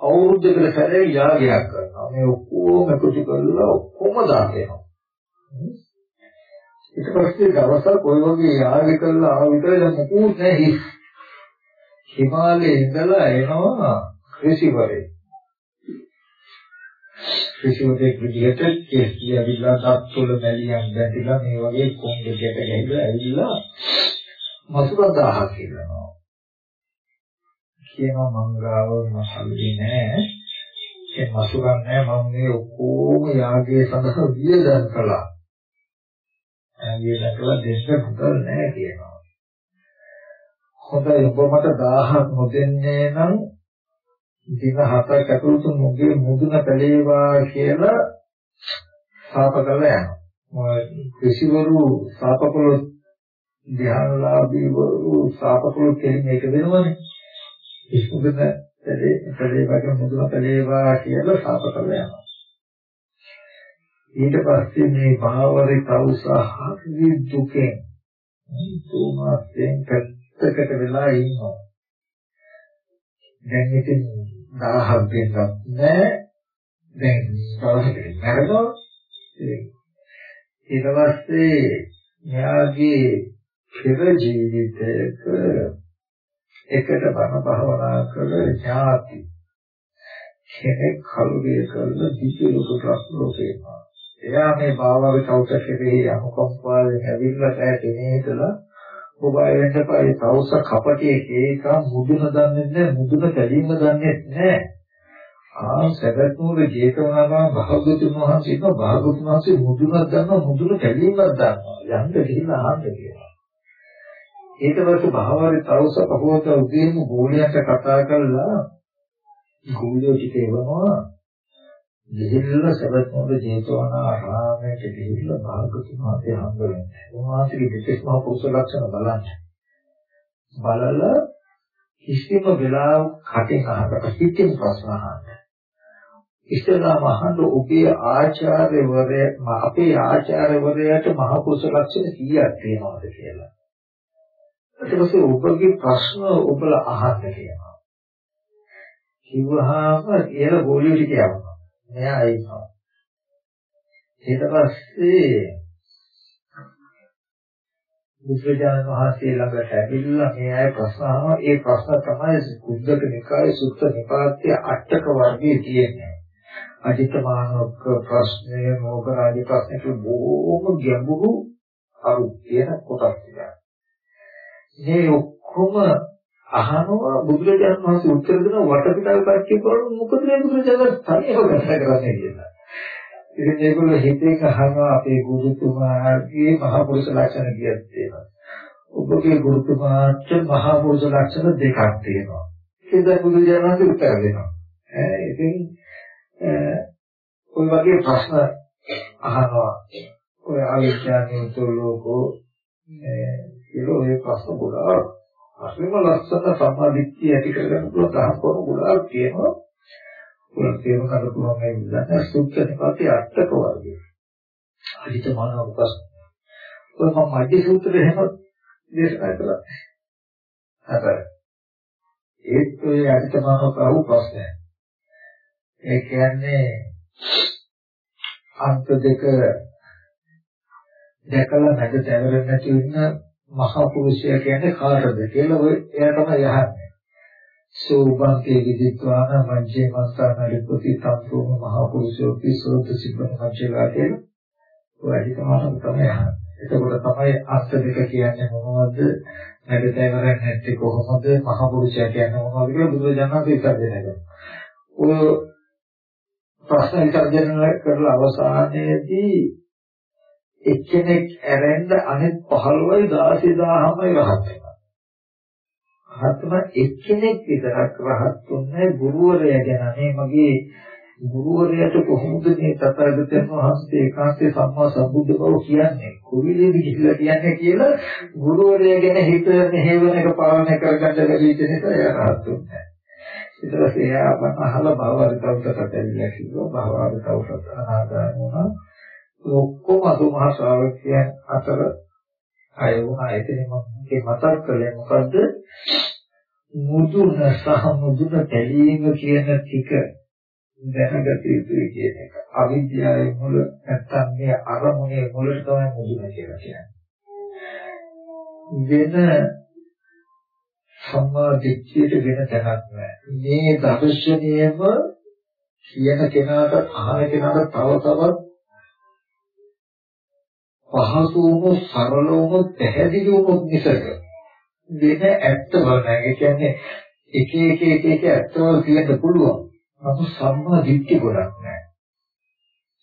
අවුරුද්දකට සැරේ යාගයක් කරනවා. මේ ඔක්කොම එකතු කරලා ඔක්කොම දානවා. ඊට පස්සේ දවසක් කොයි වගේ යාග කරලා ආව විතරයි දැන් මොකුත් නැහැ. හිමාලයේ ඉඳලා එනවා ඍෂිවරේ. ඍෂිවරේ විදිහට කෙස් කියවිලා දත්තුල බැලියන් බැඳිලා මේ වගේ කොණ්ඩෙකට ගහලා ඇවිල්ලා මසුරදාහ කියනවා. කියනවා මංගාව මහල්ලි නෑ. ඒ මසුරන් නෑ මම මේ ඔක්කොම යාගයේ සඳහා වියදම් කළා. යාගයේ දක්වලා දෙන්න පුතල් නෑ කියනවා. හොඳයි ඔබ මට 1000ක් නොදෙන්නේ නම් දින 7ක් ඇතුළත මුගේ මුදුන පැලේවා කියලා සාප කරලා යනවා. ඍෂිවරු සාපකලොත් ධ්‍යානලාභීවරු සාපකලොත් කියන්නේ ඒක වෙනවනේ. ඉස්මුදුන පැලේ පැලේවා මුදුන පැලේවා කියලා සාප කරලා යනවා. ඊට පස්සේ මේ භාවරේ කවුසහරි දුකෙන් තුමාස්යෙන් පැත්තකට වෙලා ඉන්නවා. දැන් ඉතින් 1000ක් දෙන්නත් නෑ. දැන් දවසකට මැරෙනවා. ඊට පස්සේ මෙයාගේ පෙර ජීවිතයක එකට බණ භාවනා කළ ඥාති කෙනෙක් කලුරිය කරන දිවිලොක ප්‍රශ්නෝකේනවා. එයා මේ භාවනාවේ කෞශලයේ අනුකම්පාවෙන් ඇවිල්ලා ඈතේ ඉඳලා මොබයිල් වෙන්න පායි තවුස කපටියේ ඒක මුදුන දන්නේ නැහැ මුදුන කැදීම දන්නේ නැහැ. ආ සබත්නෝර ජේතවනාරාම භාගතුන් වහන්සේ ඉන්න භාගතුන් වහන්සේ මුදුනක් දන්නවා මුදුන කැදීමක් දන්නවා. යන්න ගිහිල්ලා අහන්න කියනවා ඊට පස්සේ භාවරේ තවුස පහවත උදේම ගෝලයට කතා කළා ගෝලිය ටික එවනවා. ගිහිල්ලා සබත්නෝර ජේතවනාරාමයට ගිහිල්ලා භාගතුන් වහන්සේ හම්බ වෙනවා උන්වහන්සේගේ විශේෂ මහ පුරුෂ ලක්ෂණ බලන්න. බලලා කිසිම වෙලාවක කටින් අහකට හිතින් ප්‍රශ්න අහන්න. ඉස්සෙල්ලාම අහන්න ඔබේ ආචාර්යවරය අපේ ආචාර්යවරයාට මහ පුරුෂ ලක්ෂණ කීයක් තියෙනවද කියලා. ඊට පස්සේ ඔබගේ ප්‍රශ්න ඔබලා අහන්න කියනවා. කිව්වහම එයාලා ගෝලිය ටික යවනවා. මෙයා ඉන්නවා. ඊට පස්සේ බුදුරජාණන් වහන්සේ ළඟට ඇවිල්ලා මේ අය ප්‍රශ්න අහනවා. ඒ ප්‍රශ්න තමයි කුද්දක නිකායේ සුත්ත නිපාතයේ අටක වර්ගයේ තියෙන්නේ. අජිතමානක ප්‍රශ්නය, මොගරාජි ප්‍රශ්නක බොහොම ගැඹුරු අරු තියෙන කොටස් ටික. මේ ඔක්කොම අහනවා බුදුරජාණන් වහන්සේ උත්තර දෙන වටපිටාව කච්චි කරන මොකද මේ බුදුරජාණන් තනියම කතා කරන්නේ කියලා. ඉතින් මේගොල්ලෝ හිතේක අහනවා අපේ ගුරුතුමාගේ මහ පුරුෂ ලක්ෂණ කීයක් තියෙනවා. ඔබගේ ගුරුතුමාට මහ පුරුෂ ලක්ෂණ දෙකක් තියෙනවා. ඒක බුදුජානක උත්තර දෙනවා. ඈ ඉතින් ඔය වගේ ප්‍රශ්න අහනවා. ඔය අවිද්‍යාවෙන් තොලෝකෝ මේ කියලා ඔය ප්‍රශ්න ගොඩාක් අසීම ලස්සන සම්මාදිට්ඨිය ඇති කරගන්න පුළුවන් කොන ගොඩාක් තියෙනවා. තේරුම් ගන්න පුළුවන් මේ විදිහට සුත්‍රපති අටක වර්ගය. අදිත මානව ප්‍රශ්න. ඔය මම මධ්‍ය සූත්‍රය එහෙම දේශනා කළා. හතර. ඒත් ඔය අදිත මානව කවු ප්‍රශ්නය. ඒ කියන්නේ අන්ත දෙක දැකලා නැග තැවරෙන්නේ නැති වෙන මහා පුරුෂයා කියන්නේ කාටද කියලා ඔය එයා තමයි අහන්නේ. සෝබන්තේ විදිත්වාන මජ්ජේ මස්සාන ලිපති තන්තුම මහා පුරුෂෝ පිසෝත සිබ්බන මජ්ජේලා කියලා ඔය අධිකමාන තමයි අහන්නේ. එතකොට තමයි අස්ත දෙක කියන්නේ මොනවද? නැගතේවරන්නේ නැත්තේ කොහොමද? මහා පුරුෂයා කියන්නේ මොනවද කියලා බුදුරජාණන් වහන්සේ ඉස්සරහට ඔය ප්‍රශ්න විචාරණය කරලා අවසානයේදී එක්කෙනෙක් ඇරෙන්න අනෙක් 15යි 16000මයි රහත් වෙනවා. රහත්ම එක්කෙනෙක් විතරක් රහත් වුණේ ගුරුවරයා ගැන මේ මගේ ගුරුවරයාට කොහොමද මේ තථාගතයන් වහන්සේ ඒකාන්තේ සම්මා සම්බුද්ධ බව කියන්නේ කුවිලේද කියලා කියන්නේ කියලා ගුරුවරයා ගැන හිත මෙහෙවන එක පාලනය කරගන්න බැරි නිසා එයා රහත් වුණා. ඊට පස්සේ එයා මම අහලා භවවර්තවකට ඇවිල්ලා කිව්වා භවවර්තවට අනාගාමී වුණා. ඔක්කොම අදුමහ ශ්‍රාවකයන් අතර අය වුණා. එතන මම මතක් කළේ මොකද්ද? මුදුන සහ මුදුන තැලීම කියන ටික දැනගත යුතුයි කියන එක. අවිද්‍යාවේ මුල නැත්තම් මේ අරමුණේ මුලට තමයි මුදුන කියලා කියන්නේ. වෙන සම්මා දිට්ඨියට වෙන තැනක් නැහැ. මේ දර්ශනයම කියන කෙනාට අහන කෙනාට තව තවත් පහසු වුණොත් සරල වුණොත් පැහැදිලි වුණොත් මිසක වෙන ඇත්තම නැහැ. ඒ කියන්නේ එක එක එක එක ඇත්තම කියන්න පුළුවන්. නමුත් සම්මා දිට්ඨි ගොඩක් නැහැ.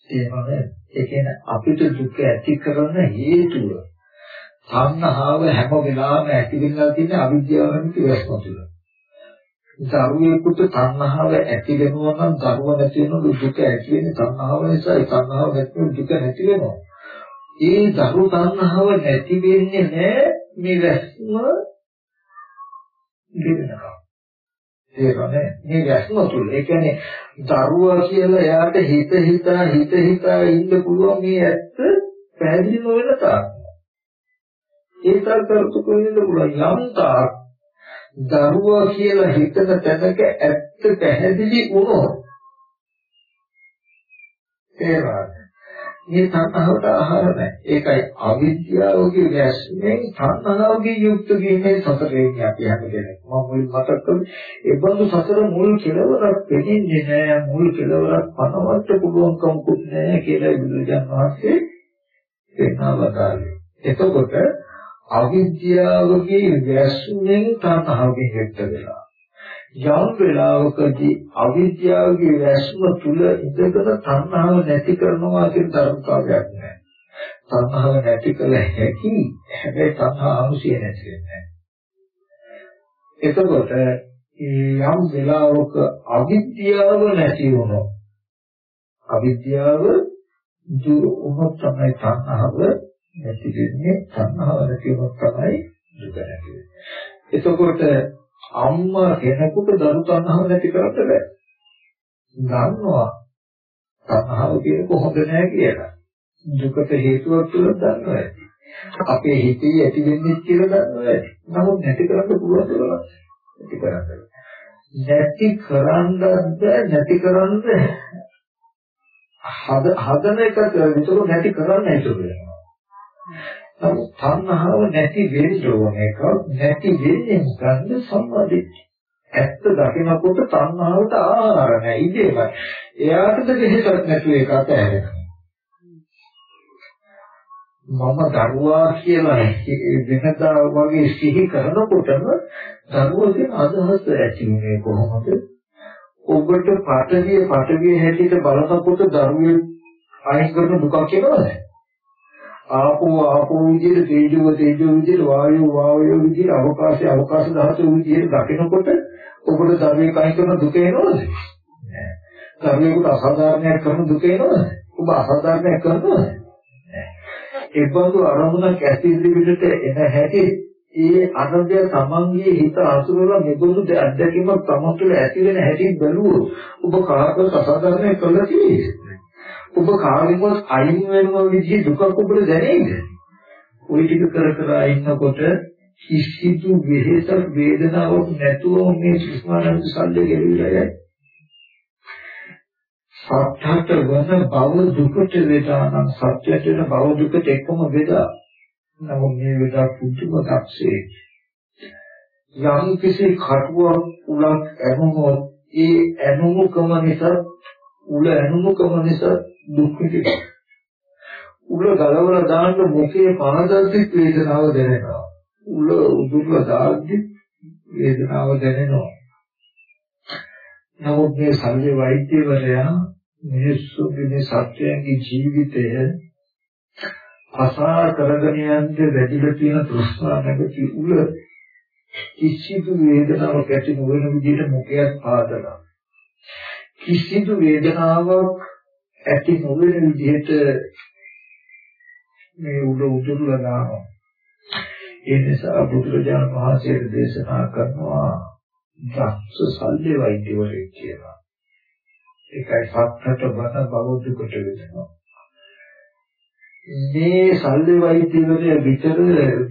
ඒ වගේ ඒ කියන්නේ අපිට දුක ඇති කරන හේතුව සංහාව හැම වෙලාවෙම ඇති වෙලා තියෙන අවිද්‍යාව නැති වැස්ම තුල. දරුවෙකුට තණ්හාව ඇති වෙනවා නම් දරුව නැති වෙන දුක ඇති වෙන්නේ තණ්හාව නිසා ඒ තණ්හාව නැති දුක නැති වෙනවා. ඒ දරු තණ්හාව නැති වෙන්නේ නැහැ මේ වැස්ම දෙවෙනකම්. ඒකනේ මේ වැස්ම තුල. ඒ කියන්නේ දරුවා කියලා එයාට හිත හිතා හිත හිතා ඉන්න පුළුවන් මේ ඇත්ත පැහැදිලි නොවන තාක්. ඒ තරතරතු කොහෙන්ද පුළුවන් යම් තාක් දරුවා කියලා හිතන තැනක ඇත්ත පැහැදිලි වුණොත් ඒවා මේ තණ්හාවට ආහාර නැහැ. ඒකයි අවිද්‍යාවගේ වැස්මෙන් තණ්හාවගේ යුක්ත වීමේ සතරේදී අපි හැමදෙනෙක්. මම මුලින් මතක් කළේ ඒ බඳු සතර මුල් කෙලවරක් දෙන්නේ නැහැ. මුල් කෙලවරක් පනවන්න පුළුවන්කමකුත් නැහැ කියලා බුදුරජාණන් වහන්සේ පෙන්වවදාලේ. එතකොට අවිද්‍යාවගේ වැස්මෙන් තණ්හාවගේ යුක්ත වෙලා යම් වෙලාවකදී අවිද්‍යාවගේ වැස්ම තුල ඉඳගෙන තණ්හාව නැති කරනවා කියන ධර්මතාවයක් නැහැ. තණ්හාව නැති කළ හැකි හැබැයි තණ්හා අනුසය නැති වෙන්නේ එතකොට යම් වෙලාවක අවිද්‍යාව නැති වුණොත් අවිද්‍යාව දුරු වුණොත් තමයි තණ්හාව නැති වෙන්නේ තණ්හාව නැති වුණොත් තමයි දුක නැති වෙන්නේ. එතකොට අම්මා කෙනෙකුට දරු තණ්හාව නැති කරන්න බෑ. දන්නවා තණ්හාව කියන්නේ කොහොමද නැහැ කියලා. දුකට හේතුවක් කියලා දන්නවා ඇති. අපේ හිතේ ඇති වෙන්නේ කියලා දන්නවා ඇති. නමුත් නැති කරන්න පුළුවන් කියලා නැති කරන්න. නැති කරන්නද නැති කරන්න හද හදන එක විතර නැති කරන්න හිතුවේ. නමුත් තණ්හාව නැති වෙන්න ඕන එක නැති වෙන්නේ මොකද්ද සම්මාදිට්ඨිය. ඇත්ත දකිනකොට තණ්හාවට ආහාර නැහැ ඉතින් එයාටද දෙහිසක් නැතුව ඒක අතහැරෙනවා. මම දරුවා කියලා වෙනදා වගේ සිහි කරනකොටම දරුවගේ අදහස ඇති වෙන්නේ කොහොමද? ඔබට පටවිය පටවිය හැටියට බලනකොට දරුවේ අයින් කරන දුකක් කියනවද? ආපෝ ආපෝ විදියට තේජෝ තේජෝ විදියට වායෝ වායෝ විදියට අවකාශය අවකාශ ධාතු විදියට දකිනකොට ඔබට ධර්මයේ කයි කරන දුක එනවද? නෑ. ධර්මයකට අසාධාරණයක් කරන දුක එනවද? ඔබ අසාධාරණයක් කරනවද? නෑ. ඒබඳු අරමුණක් ඇති ඉදිරියට එන හැටි ඒ අරබය තමන්ගේ හිත අසුරලා මෙබඳු අත්දැකීමක් තමන් තුළ ඇති වෙන හැටි බැලුවොත් ඔබ කාටවත් අසාධාරණයි කළා තියෙන්නේ. ඔබ කාගෙන්වත් අයින් වෙනම විදිහේ දුකක් ඔබට දැනෙයිද? ওই ටික කර කර ඉන්නකොට කිසිදු වෙහෙසක් වේදනාවක් නැතුව මේ සුස්මානන්ද සල්ලේ ගෙවිලා යයි. සත්‍යත වන බව දුකට වේදානම් සත්‍යයට වෙන බව දුකට එකම වේදා. නමුත් මේ වේදා පුදුම දක්ෂේ. යම් කිසි කටුවක් උලක් ඇහුනොත් ඒ ඇනුමුකම නිසා උල ඇනුමුකම නිසා දුක් විඳිනවා. උල ගලවලා දාන්න මොකේ පාදද්දි වේදනාව දැනෙනවා. උල උදුරලා දාද්දි වේදනාව දැනෙනවා. නමුත් මේ සංජය වෛද්‍යවරයා මිනිස්සුගේ සත්‍යයන්ගේ ජීවිතය අසා කරගෙන යන්නේ වැඩිලා තියෙන තෘෂ්ණා නැගති උල කිසිදු වේදනාවක් ඇති නොවන විදිහට මුඛයක් පාදලා කිසිදු වේදනාවක් ඇති නොවන විදිහට මේ උඩ උදුරලා දානවා. ඒ නිසා බුදුරජාණන් වහන්සේ දේශනා කරනවා දක්ෂ සල්ලි වෛද්‍යවරයෙක් කියලා. ඒකයි සත්‍යත බන බෞද්ධ කොට වෙනවා. මේ සල්ලි වෛද්‍යවරයා විතර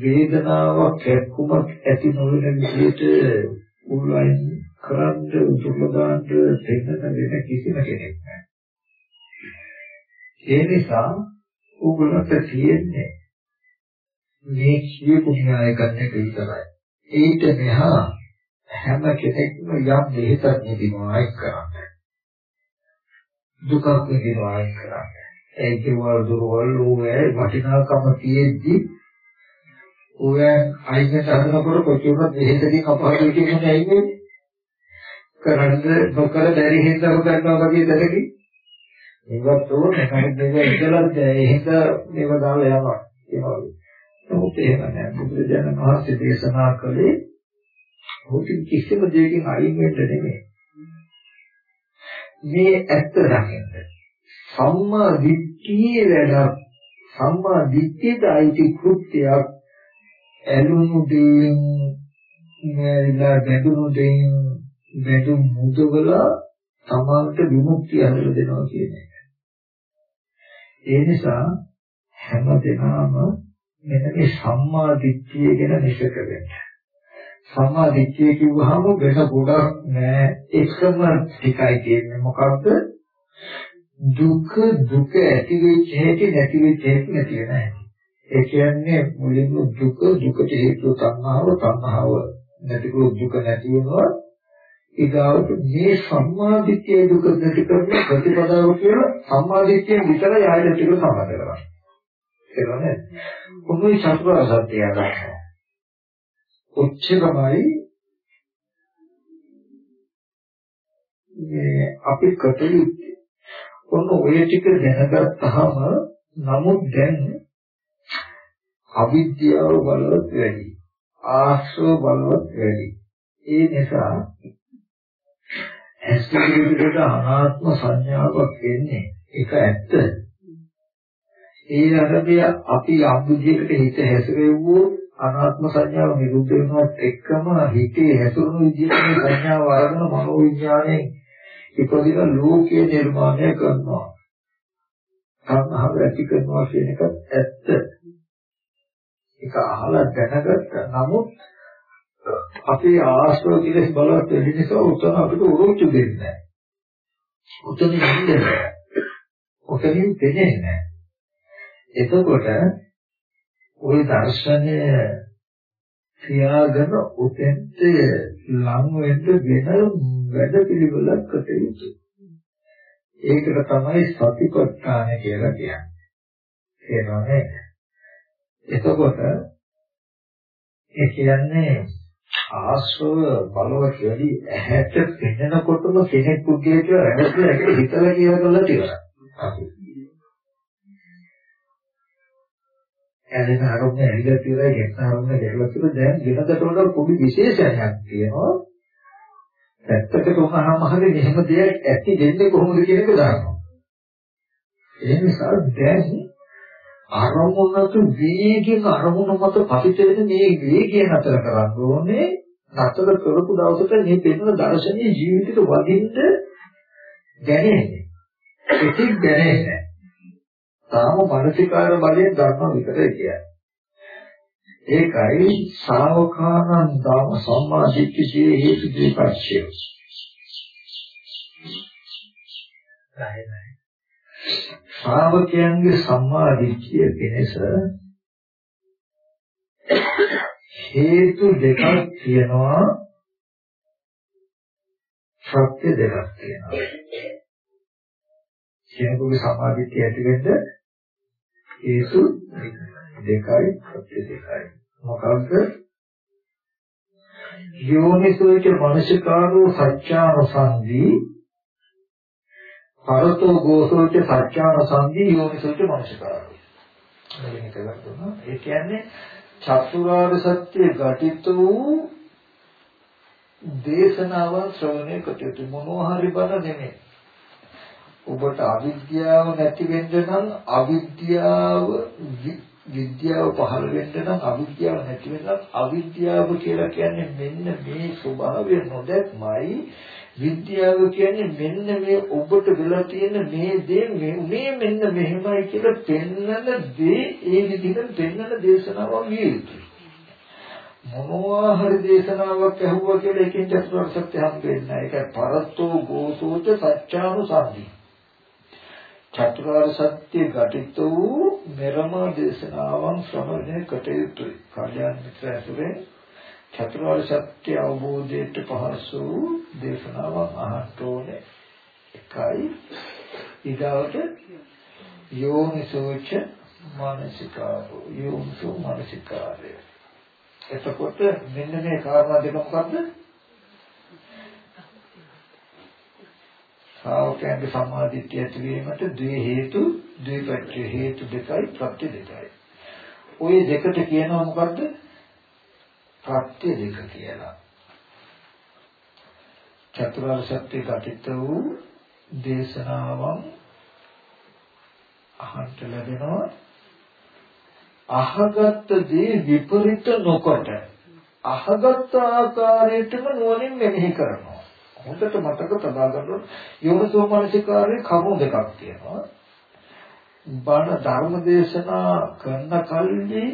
වේදනාවක් එක්කුමක් ඇති නොවන විදිහට උල්ලයින් කරන්න උතුම්දාන්න දෙන්න වෙන කිසිම කෙනෙක් නැහැ. ඒ නිසා උගලට තියෙන්නේ මේ කියපු න්‍යාය ගන්න එක විතරයි. ඊට මෙහා හැම කෙනෙක්ම යම් දෙහිතක් නිදිනවා එක් කරන්නේ. දුකක් නිදිනවා එක් කරන්නේ. ඒ කිව්වල් දුරවල් ඕවේ වටිනාකම තියෙද්දි ඕයන් අයිකට අදනකොට කොච්චරද දෙහිතකින් අපහසු කියන්නේ ඇයි කරන්න නොකර බැරි හින්දා කරනවා වගේ දැනකි. ඒවත් ඕනේ නමුත් මේක ඉඳලත් එහෙක මේව දාලා යනවා ඒනවා. නමුත් එහෙම නෑ බුදුරජාණන් වහන්සේ දේශනා කළේ හොති කිසිම දෙයකින් අයින් වෙන්න නෙමෙයි. මේ ඇත්ත දකින්න. සම්මා දිට්ඨියේ වැඩ සම්මා දිට්ඨියට අයිති කෘත්‍යයක් ඇලුණු දෙයින් නෑලා බැඳුණු දෙයින් බැඳු මුදවලා තමාට විමුක්තිය හදලා දෙනවා කියන්නේ. ඒ නිසා හැම දිනම මෙන්න මේ සම්මා දිට්ඨිය ගැන නිසක වෙන්න. සම්මා දිට්ඨිය කිව්වහම වෙන ගොඩක් නෑ එකම ටිකයි කියන්නේ මොකක්ද? දුක දුක ඇති වෙච්ච හැටි නැති වෙච්ච හැටි නැති වෙන හැටි. ඒ කියන්නේ මුලින්ම දුක දුකට හේතුව තණ්හාව තණ්හාව නැතිකෝ දුක නැති වෙනවා ඊගාවට මේ සම්මාදිට්ඨිය දුක නැති කරන ප්‍රතිපදාව කියලා සම්මාදිට්ඨිය විතරයි ආයෙත් ටික සම්බන්ධ කරන්නේ. ඒක නේද? කොහොමද චතුරාර්ය සත්‍යය ගන්න? උච්චකමයි මේ අපි කටයුතු කොන්න ඔය ටික දැනගත්තාම නමුත් දැන් අවිද්‍යාව බලවත් වැඩි ආශ්‍රව බලවත් වැඩි ඒ නිසා ඇස් පිළිබඳ අනාත්ම සංඥාවක් එන්නේ ඒක ඇත්ත. ඒ අරබය අපි අභිජයකට හිත හැසිරෙව්වොත් අනාත්ම සංඥාව නිරුද්ධ වෙනවත් එක්කම හිතේ හැසිරුණු විදිහට මේ සංඥාව අරගෙන මනෝ විඥාණයෙන් ඉපදින ලෝකයේ නිර්මාණය කරනවා. සංහව ඇති කරනවා කියන එක ඇත්ත. ඒක අහලා දැනගත්ත නමුත් අපේ ආශ්‍රව කෙලෙස් බලවත් වෙන නිසා උතන අපිට උරුච්චු දෙන්නේ නැහැ. උතන ඉන්නේ නැහැ. උතනින් දෙන්නේ නැහැ. එතකොට ওই දර්ශනය තියාගෙන උතෙන්ට ලං වෙන්න වෙන වැඩ පිළිවෙලක් කටයුතු. ඒකට තමයි සතිපට්ඨාන කියලා කියන්නේ. තේරෙනව නේද? එතකොට ඒ කියන්නේ ආශ්‍රව බලවත් වැඩි ඇහැට පෙනෙනකොටම කෙනෙක් පුද්ගලයා කියලා රැඳෙලා ඒක හිතලා කියලා කරලා තියෙනවා. ඇලෙන ආරම්භය ඇවිල්ලා කියලා ගෙන්න ආරම්භය දෙකලා කියලා දැන් වෙනකට වඩා පොඩි විශේෂයක් තියෙනවා. පැත්තකට උනහම හරි මෙහෙම දෙයක් ඇති දෙන්නේ කොහොමද කියන එක දානවා. ඒ නිසා දැන් අරමුණක වේගයෙන් අරමුණ මත පතිත වෙන මේ වේගය නතර කරන්න ඕනේ. නතර කරපු දවසට මේ පෙනෙන දර්ශනීය ජීවිතේට වදින්න දැනෙන්නේ ඒක දැනෙන්නේ තාම මානසිකාර බලයෙන් ධර්ම විතරයි කියන්නේ. ඒකයි ශාවකානං දාම සම්මාදිට්ඨියේ හේතු දීපච්චය ශ්‍රාවකයන්ගේ සම්මා දිට්ඨිය වෙනස හේතු දෙකක් තියෙනවා. සත්‍ය දෙකක් තියෙනවා. කෙනෙකුගේ සමාධිත්‍ය ඇති වෙන්න හේතු දෙකයි සත්‍ය දෙකයි. මොකක්ද යෝනිසෝච මනසිකාරෝ සත්‍යානුසන්දී පරතෝ ගෝසෝච සත්‍යාන සංදී යෝනිසෝච මනසකාරෝ. මෙන්න කියලා දුන්නා. ඒ කියන්නේ චතුරාර්ය සත්‍ය ඝටිත වූ දේශනාව ශ්‍රවණය කටයුතු මොනවා හරි බල නෙමෙයි. ඔබට අවිද්‍යාව නැති වෙන්න නම් අවිද්‍යාව විද්‍යාව පහළ වෙන්න නම් අවිද්‍යාව නැති වෙන්න අවිද්‍යාව කියලා කියන්නේ මෙන්න මේ ස්වභාවය නොදැක්මයි විද්‍යාව කියන්නේ මෙන්න මේ ඔබට වෙලා තියෙන මේ දේ මේ මෙන්න මෙහෙමයි කියලා පෙන්වන දේ ඒ විදිහට පෙන්වන දේශනාවක් විය යුතුයි. මොනවා හරි දේශනාවක් ඇහුවා කියලා එකෙන් චතුරාර්ය සත්‍ය හම්බෙන්නේ නැහැ. ඒකයි පරත්තෝ ගෝසෝච සත්‍යානුසන්දි. චතුරාර්ය සත්‍ය ඝටිත වූ මෙරම දේශනාවන් ශ්‍රවණය කටයුතුයි. කල්‍යාණ මිත්‍ර ඇසුරෙන් චතුරාර්ය සත්‍ය අවබෝධයට පහසු දේශනාවක් අහන්න ඕනේ. එකයි ඊගාවට යෝනිසෝච මානසිකාරෝ යෝනිසෝ මානසිකාරය. එතකොට මෙන්න මේ කාරණා දෙක මොකද්ද? ශ්‍රාවකයන්ගේ සම්මාදිට්ඨිය ඇති වීමට ද්වේ හේතු ද්වේපත්‍ය හේතු දෙකයි ප්‍රත්‍ය දෙකයි. ওই දෙකට කියනවා මොකද්ද? ප්‍රත්‍ය දෙක කියලා. චතුරාර්ය සත්‍ය ගතිත වූ දේශනාවන් අහන්න ලැබෙනවා. අහගත් දේ විපරිත නොකොට අහගත් ආකාරයටම නුවණින් මෙනෙහි කරනවා. හොඳට මතක තබා ගන්න යෝනිසෝ මනසිකාරයේ කරුණු දෙකක් තියෙනවා. බණ ධර්ම දේශනා කරන කල්හි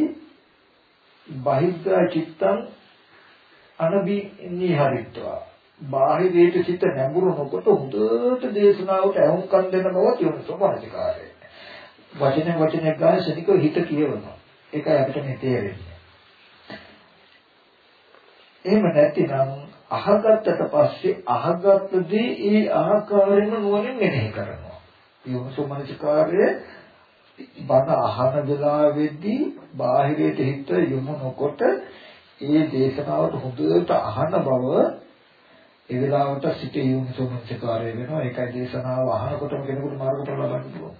බහිද්ධා චිත්තං අනබිනී හරිත්වා බාහිරයට සිත නැඹුරු නොකොට හොඳට දේශනාවට ඇහුම්කන් දෙන බවත් යොමුසෝ මානසිකාරය. වචන වචන ගාන ශනිකව හිත කියවනවා. ඒකයි අපිට මේ තේරෙන්නේ. එහෙම නැතිනම් අහගත්තට පස්සේ අහගත්ත දේ ඒ ආකාරයෙන්ම නුවණින් මෙනෙහි කරනවා. යොමුසෝ මානසිකාරය බණ අහන වෙලාවේදී බාහිරයට හිත යොමු නොකොට ඒ දේශනාවට හොඳට අහන බව ඒ වෙලාවට සිට යොමුසොමංචකාරය වෙනවා. ඒකයි දේශනාව අහනකොටම කෙනෙකුට මාර්ගඵල ලබන්න පුළුවන්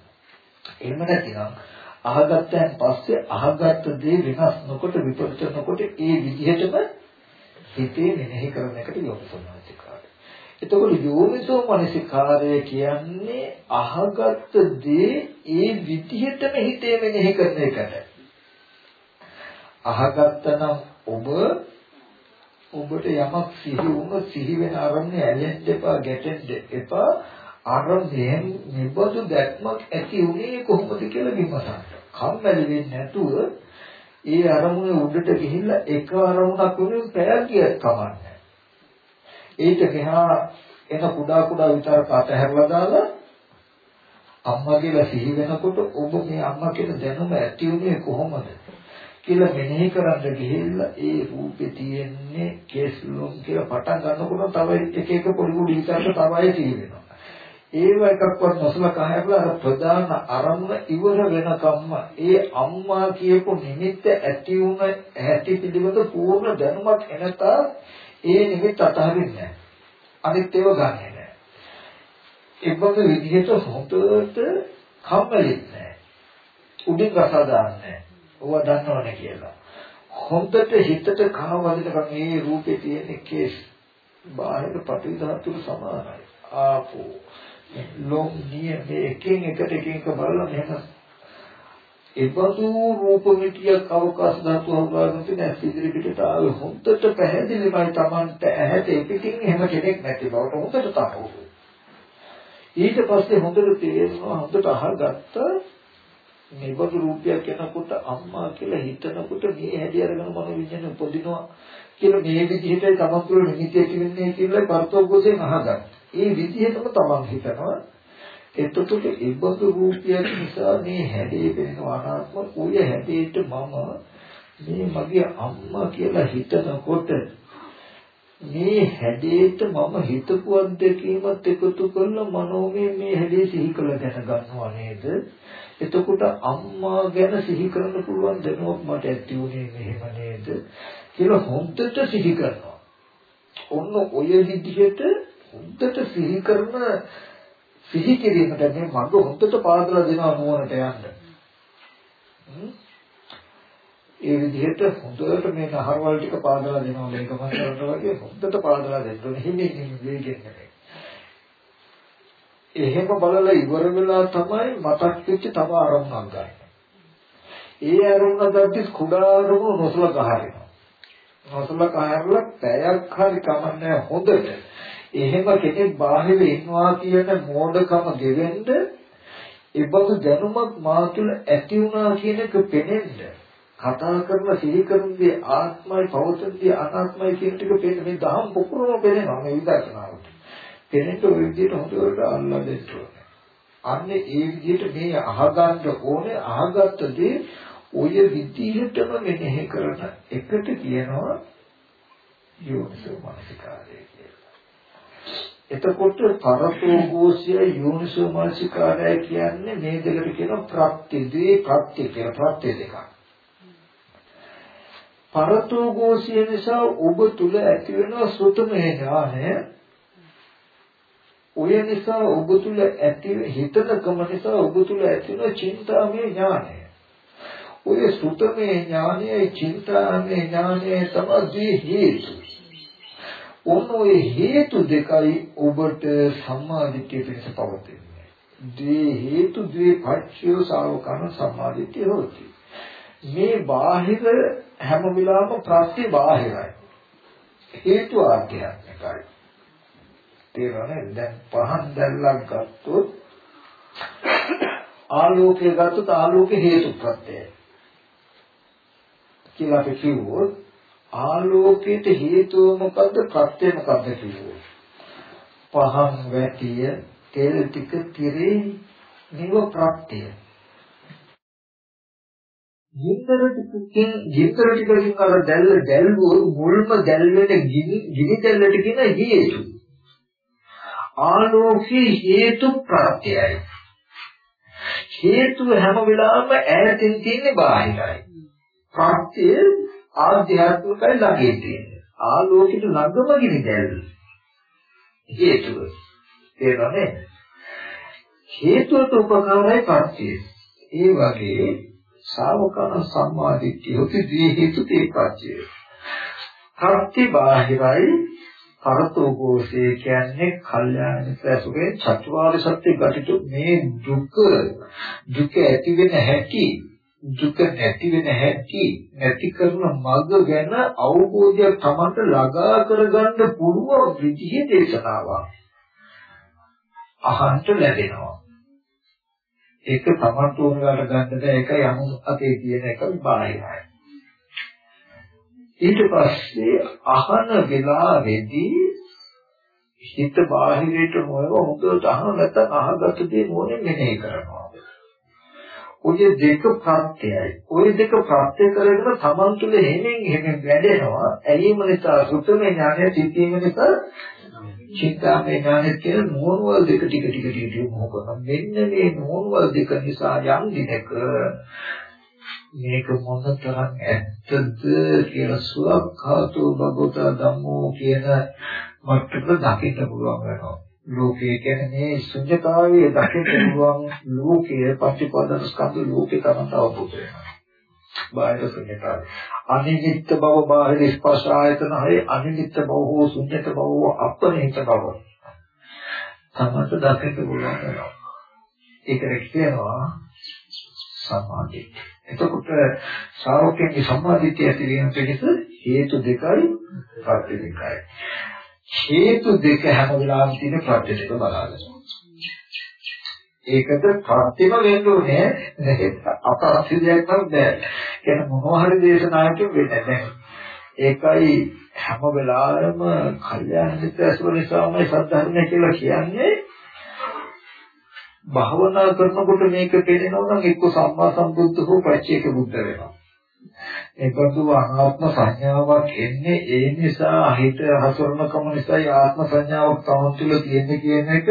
එහෙම නැතිනම් අහගත්තයන් පස්සේ අහගත්ත දේ වෙනස් නොකොට විපරිත නොකොට ඒ විදිහටම හිතේ මෙනෙහි කරන එකට යොමුසොමංචකාරය එතකොට යෝනිසෝ මනසිකාරය කියන්නේ අහගත් දේ ඒ විදිහටම හිතේ මෙනෙහි කරන එකට. අහගත්තනම් ඔබ ඔබට යමක් සිහි වුණ සිහි වෙන ආරම්භය ඇලෙන්න එපා ගැටෙන්න එපා ආරම්භයෙන් නිබඳු දැක්මක් ඇති උනේ කොහොමද කියලා විමසන්න. කම්මැලි වෙන්නේ නැතුව ඒ අරමුණේ උඩට ගිහිල්ලා එක අරමුණක් වුණේ පැයක් ගියත් කමන්නේ. ඒක මෙහා එන කුඩා කුඩා විතරක අතහැරලා දාලා අම්මා කියලා සිහි වෙනකොට ඔබ මේ අම්මා කියන දැනුම ඇති උනේ කොහොමද කියලා මෙනෙහි කරන්න ගිහිල්ලා ඒ රූපේ තියෙන්නේ කේස්ලොම් කියලා පටන් ගන්නකොට තව එක එක පොඩි පොඩි විතරක තමයි සිහි වෙනවා. ඒව එකක්වත් නොසලකා හැරලා අර ප්‍රධාන අරමුණ ඉවර වෙනකම්ම ඒ අම්මා කියපු නිමිත්ත ඇති වුණ ඇති පිළිබඳ පූර්ණ දැනුමක් එනතා ඒ නිමිත්ත අතහරින්නේ නැහැ. අනිත් ඒවා ගන්නෙ නැහැ. ඒබඳු විදිහට හොඳට කම්මැලිත් නැහැ. උඩින් ගසා දාන්නේ ඕවා දන්නවනේ කියලා. හොඳට හිතට කනවදිනකම් මේ රූපේ තියෙන කේස් බාහිර පටවි ධාතුව සමානයි. ආපෝ ලොම් නිය මේ එකින් එකට එකින් එක බලලා මෙහෙම එබඳු රූප මිටියක් අවකාශ ධාතු හොගාගෙන තියෙන ඇස් ඉදිරි පිටට ආවේ හොඳට පැහැදිලිමයි Tamanට ඇහැට පිටින් එහෙම කෙනෙක් නැති බවට හොඳට තහවුරු. ඊට පස්සේ හොඳට තේරෙනවා හොඳට අහගත්ත මේබඳු රූපයක් එනකොට අම්මා කියලා හිතනකොට මේ හැටි අරගෙන මනෝ විඤ්ඤාණය උපදිනවා කියලා මේ විදිහට තමන් තුළ නිමිති ඇති වෙන්නේ කියලා පර්තෝගෝසෙන් අහගන්න. ඒ විදිහටම තමන් හිතනවා එතකොට ඒබඳු රූපයක් නිසා මේ හැඩේ වෙන අනාත්ම ඔය හැඩේට මම මේ මගේ අම්මා කියලා හිතනකොට මේ හැඩේට මම හිතපු අත්දැකීමත් එකතු කරලා මනෝමය මේ හැඩේ සිහි කළ දැන ගන්නවා නේද? එතකොට අම්මා ගැන සිහි කරන්න පුළුවන් දැනුමක් මට ඇති වුණේ මෙහෙම නේද? කියලා හොඳට සිහි කරනවා. ඔන්න ඔය විදිහට හොඳට සිහි කරන සිහි කිරීමට මේ මඟ හොඳට පාදලා දෙනවා නුවණට යන්න. ඒ විදිහට හොඳට මේ නහරවල් ටික පාදලා දෙනවා මේක මම කරනවා වගේ හොඳට පාදලා දෙන්න ඕනේ. හිමින් වේගෙන් නෙමෙයි. එහෙම බලලා ඉවර වෙලා තමයි මතක් වෙච්ච තව ආරම්භයක් ගන්න. ඒ ආරම්භ ගත්තත් කුඩා ආරම්භ නොසලක හරිනවා. නොසලක හරලා පැයක් හරි කමන්නේ හොඳට එහෙම කෙනෙක් බාහිර ඉන්නවා කියන මෝඩකම ගෙවෙන්න ඒබඳු දැනුමක් මා තුළ ඇති වුණා කියන එක පෙනෙන්න කතා කරන සිහි කරන්නේ ආත්මයි පවතන්දී අනාත්මයි කියන ටික පෙන්න මේ දහම් පොකුරම පෙනෙනවා මේ විදර්ශනාවට. පෙනෙන්න ඔය විදිහට හොඳට අල්ලා දෙන්න ඕනේ. අන්නේ ඒ විදිහට මේ අහගන්න ඕනේ අහගත්ත දේ ඔය විදිහටම මෙනෙහි කරන එකට කියනවා යෝනිසෝ මනසිකාරය කියලා. එතකොට පරතෝගෝසය යෝනිසෝ මානසිකාරය කියන්නේ මේ දෙකට කියන ප්‍රත්‍ය දී ප්‍රත්‍ය කියලා ප්‍රත්‍ය දෙකක්. පරතෝගෝසය නිසා ඔබ තුල ඇති වෙන සුතමේ ඥානය ඔය නිසා ඔබ තුල ඇති හිතනකම නිසා ඔබ තුල ඇති වෙන චින්තාමය ඥානය. ඔය සුතමේ ඥානයයි චින්තාමය ඥානයයි තමයි හේතු. ඔන්න ඔය හේතු දෙකයි ඔබට සම්මාදිට්ඨිය පිණිස පවතින්නේ. ද්වේ හේතු ද්වේ පච්චය සාවකන සම්මාදිට්ඨිය හොති. මේ බාහිර හැම වෙලාවම ප්‍රත්‍ය බාහිරයි. හේතු ආධ්‍යාත්මිකයි. තේරෙනවද? දැන් පහන් දැල්ලක් ගත්තොත් ආලෝකය ගත්තොත් ආලෝක හේතු ප්‍රත්‍යයයි. කියලා අපි කිව්වොත් ආලෝකයට හේතුව මොකද්ද? ප්‍රත්‍ය මොකද්ද කියන්නේ පහන් වැටිය තෙල් ටික තිරේ නිව ප්‍රත්‍ය. ගින්දර ටිකකින් ගින්දර ටිකකින් අර දැල්ල දැල්වුව මුල්ම දැල් වෙන ගිනි ගිනි දැල්ලට කියන හේතු. ආලෝකයේ හේතු ප්‍රත්‍යයයි. හේතුව හැම වෙලාවෙම ඈතින් තියෙන්නේ බාහිරයි. ප්‍රත්‍ය ආධ්‍යාත්මිකයි ළඟේ තියෙන්නේ. ආලෝකිත ළඟම ගිනි දැල්ල. හේතුව. තේරෙනවද? හේතුවට උපකාරයි පත්‍ය. ඒ වගේ ශාවකන සම්මාදිට්ඨිය උති දී හේතු තේ පත්‍ය. කර්ති බාහිරයි කරතෝ ഘോഷේ කියන්නේ කල්යාණ මිත්‍රසුගේ චතුරාර්ය සත්‍ය ගටිතු මේ දුක දුක ඇති වෙන හැටි දුක නැති වෙන හැටි නැති කරන මඟ ගැන අවබෝධයක් තමන්ට ළඟා කරගන්න පුළුවන් විදිහේ දේශනාවක්. අහන්න ලැබෙනවා. ඒක තමන්ට ඕන කරලා ගන්නද ඒක යමු අතේ තියෙන එක බාහිරයි. ඊට පස්සේ අහන වෙලාවේදී හිත බාහිරයට මොනව හොඳට අහන නැත්නම් අහගත්ත දේ මොනේ මෙහෙය කරනවා ඔය දෙක ප්‍රත්‍යයයි. ඔය දෙක ප්‍රත්‍ය කරගෙන තමන් තුළ හැමෙන් හැමෙන් වැඩෙනවා. ඇලීම නිසා සුතමේ ඥානය සිටීම නිසා චිත්තාමේ ඥානය කියන නෝනවල් දෙක ටික ටික ටික ටික මොකද මෙන්න මේ නෝනවල් දෙක නිසා යම් දිනක මේක මොන තරම් ඇත්තද කියලා සුවක්ඛාතෝ භගවතා ධම්මෝ කියන මට්ටමට දකින්න පුළුවන් වෙනවා. ලෝකය කියන්නේ මේ ශුන්‍යතාවයේ දකින්න පුළුවන් ලෝකයේ පටිපදන ස්කන්ධ ලෝකේ තමයි අවබෝධ වෙනවා. බාහිර ශුන්‍යතාවය. අනිමිත්ත බව බාහිර ස්පර්ශ ආයතන හරි අනිමිත්ත බව හෝ ශුන්‍යත බව හෝ අපනිත බව. තමත දකින්න පුළුවන් වෙනවා. ඒකට කියනවා සම්මාදිට්ඨිය. එතකොට ශ්‍රාවකයන්ගේ සම්මාදිට්ඨිය ඇති වීම පිණිස හේතු දෙකයි ප්‍රත්‍ය දෙකයි. හේතු දෙක හැම වෙලාවෙම තියෙන ප්‍රත්‍ය දෙක බලාගන්න. ඒකද ප්‍රත්‍යම වෙන්න ඕනේ අපරාධ දෙයක් නම් බෑ. කියන මොනවා හරි දේශනාවකින් වෙන්නේ නැහැ. ඒකයි හැම වෙලාවෙම කල්යාණ මිත්‍ර ඇසුර නිසාමයි සද්ධර්මය කියලා කියන්නේ භාවනා කරනකොට මේක පේනවා නම් එක්ක සම්මා සම්බුද්ධ හෝ පච්චේක බුද්ධ වෙනවා. ඒකතු අනාත්ම සංඥාවක් එන්නේ ඒ නිසා හිත හසුරනකම නිසා ආත්ම සංඥාවක් තමන් තුළ තියෙන්නේ කියන එක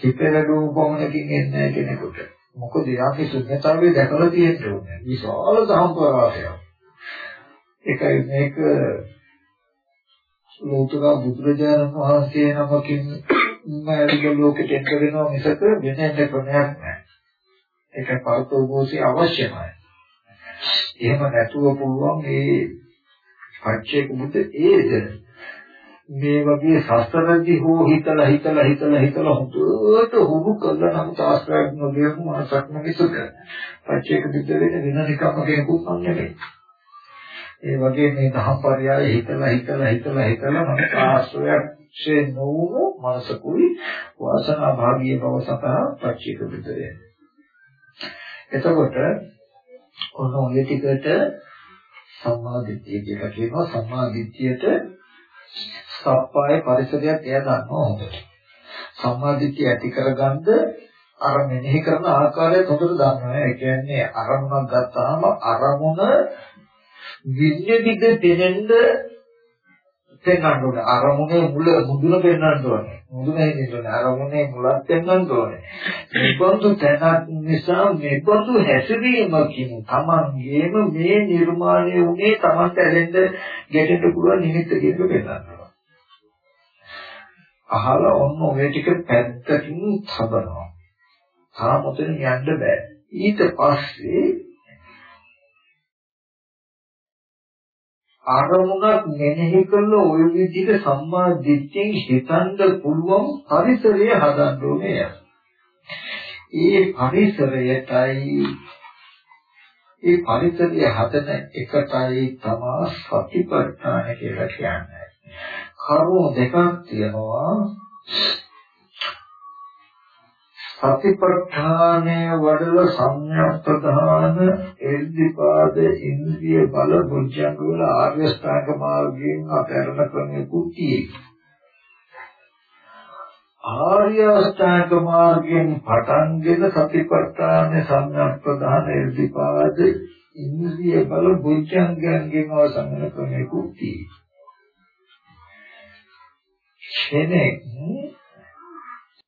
හිතේලුම් කොමනකින් එන්නේ කෙනෙකුට. මොකද යාගේ ශුන්‍යතාවය දැකලා තියෙන්න ඕනේ. විශාල දහම් ප්‍රවාහයක්. ඒකයි මේක ලෝතර බුදුරජාණන් වහන්සේ නමකින් මෑරිග ලෝකෙට එන්න වෙනවා මිසක වෙන එන්න ක්‍රමයක් නැහැ. ඒක පරතෝගෝසී අවශ්‍යමයි. එහෙම නැතුව පුළුවන් මේ පච්චේක බුද්ධ ඒද මේ වගේ සසරදී හෝ හිතලා හිතලා හිතලා හිතලා හොඳට හුරු කරලා නම් තාස්ත්‍රයක් නොදෙමු මාසක් නොකිසුක පච්චේක බුද්ධ වෙන වෙන නිකම්ම කෙනෙකුත් නෙමෙයි. ඒ වගේ මේ දහම්පරයය හිතලා හිතලා හිතලා හිතලා මම ආශ්‍රයක් ශේ නොවුණු මනසකුයි වාසනා භාගීය බව සතහා පච්චේක බුද්ධ වෙනවා. එතකොට ඔන්න ඔය ටිකට සම්මාදිට්ඨිය කියලා කියනවා සම්මාදිට්ඨියට සප්පාය පරිසරයක් එයා ගන්නවා හොඳට. සම්මාදිට්ඨිය ඇති කරගන්න අර මෙනෙහි කරන ආකාරය හොඳට දන්නවා. ඒ කියන්නේ අරමුණක් ගත්තාම අරමුණ විඤ්ඤා දිග දෙනෙන්ද පෙන්වන්න ඕනේ. අරමුණේ මුල මුදුන පෙන්වන්න ඕනේ. මුදුන හිතෙන්නේ අරමුණේ මුලක් පෙන්වන්න ඕනේ. මේබඳු තැනක් නිසා මේබඳු හැසිරීමකින් තමන්ගේම මේ නිර්මාණය වුණේ තමන්ට ඇලෙන්න ගැටෙන්න පුළුවන් නිමිත්ත කියන පෙන්වන්න අහලා ඔන්න ඔය ටික පැත්තකින් තබනවා. තාම ඔතන යන්න බෑ. ඊට පස්සේ අරමුණක් මෙනෙහි කරන ওই විදිහට සම්මා දිට්ඨියෙන් හිතන්න පුළුවන් පරිසරය හදන්න ඕනේ. ඒ පරිසරයටයි ඒ පරිසරය හදන එකටයි තමා සතිපට්ඨාන කියලා කියන්නේ. කරුණු දෙකක් තියෙනවා සතිපට්ඨානය වඩල සංයප්පදාන එල්දිපාද ඉන්ද්‍රිය බල බුද්ධංග වල ආර්ය ශ්‍රාග මාර්ගයෙන් අතරන ක්‍රමයකුත් තියෙනවා. ආර්ය ශ්‍රාග මාර්ගයෙන් පටන්ගෙන සතිපට්ඨාන සංයප්පදාන එල්දිපාද ඉන්ද්‍රිය බල බුද්ධංගයෙන් අවසන් වෙන ක්‍රමයකුත් තියෙනවා. කෙනෙක්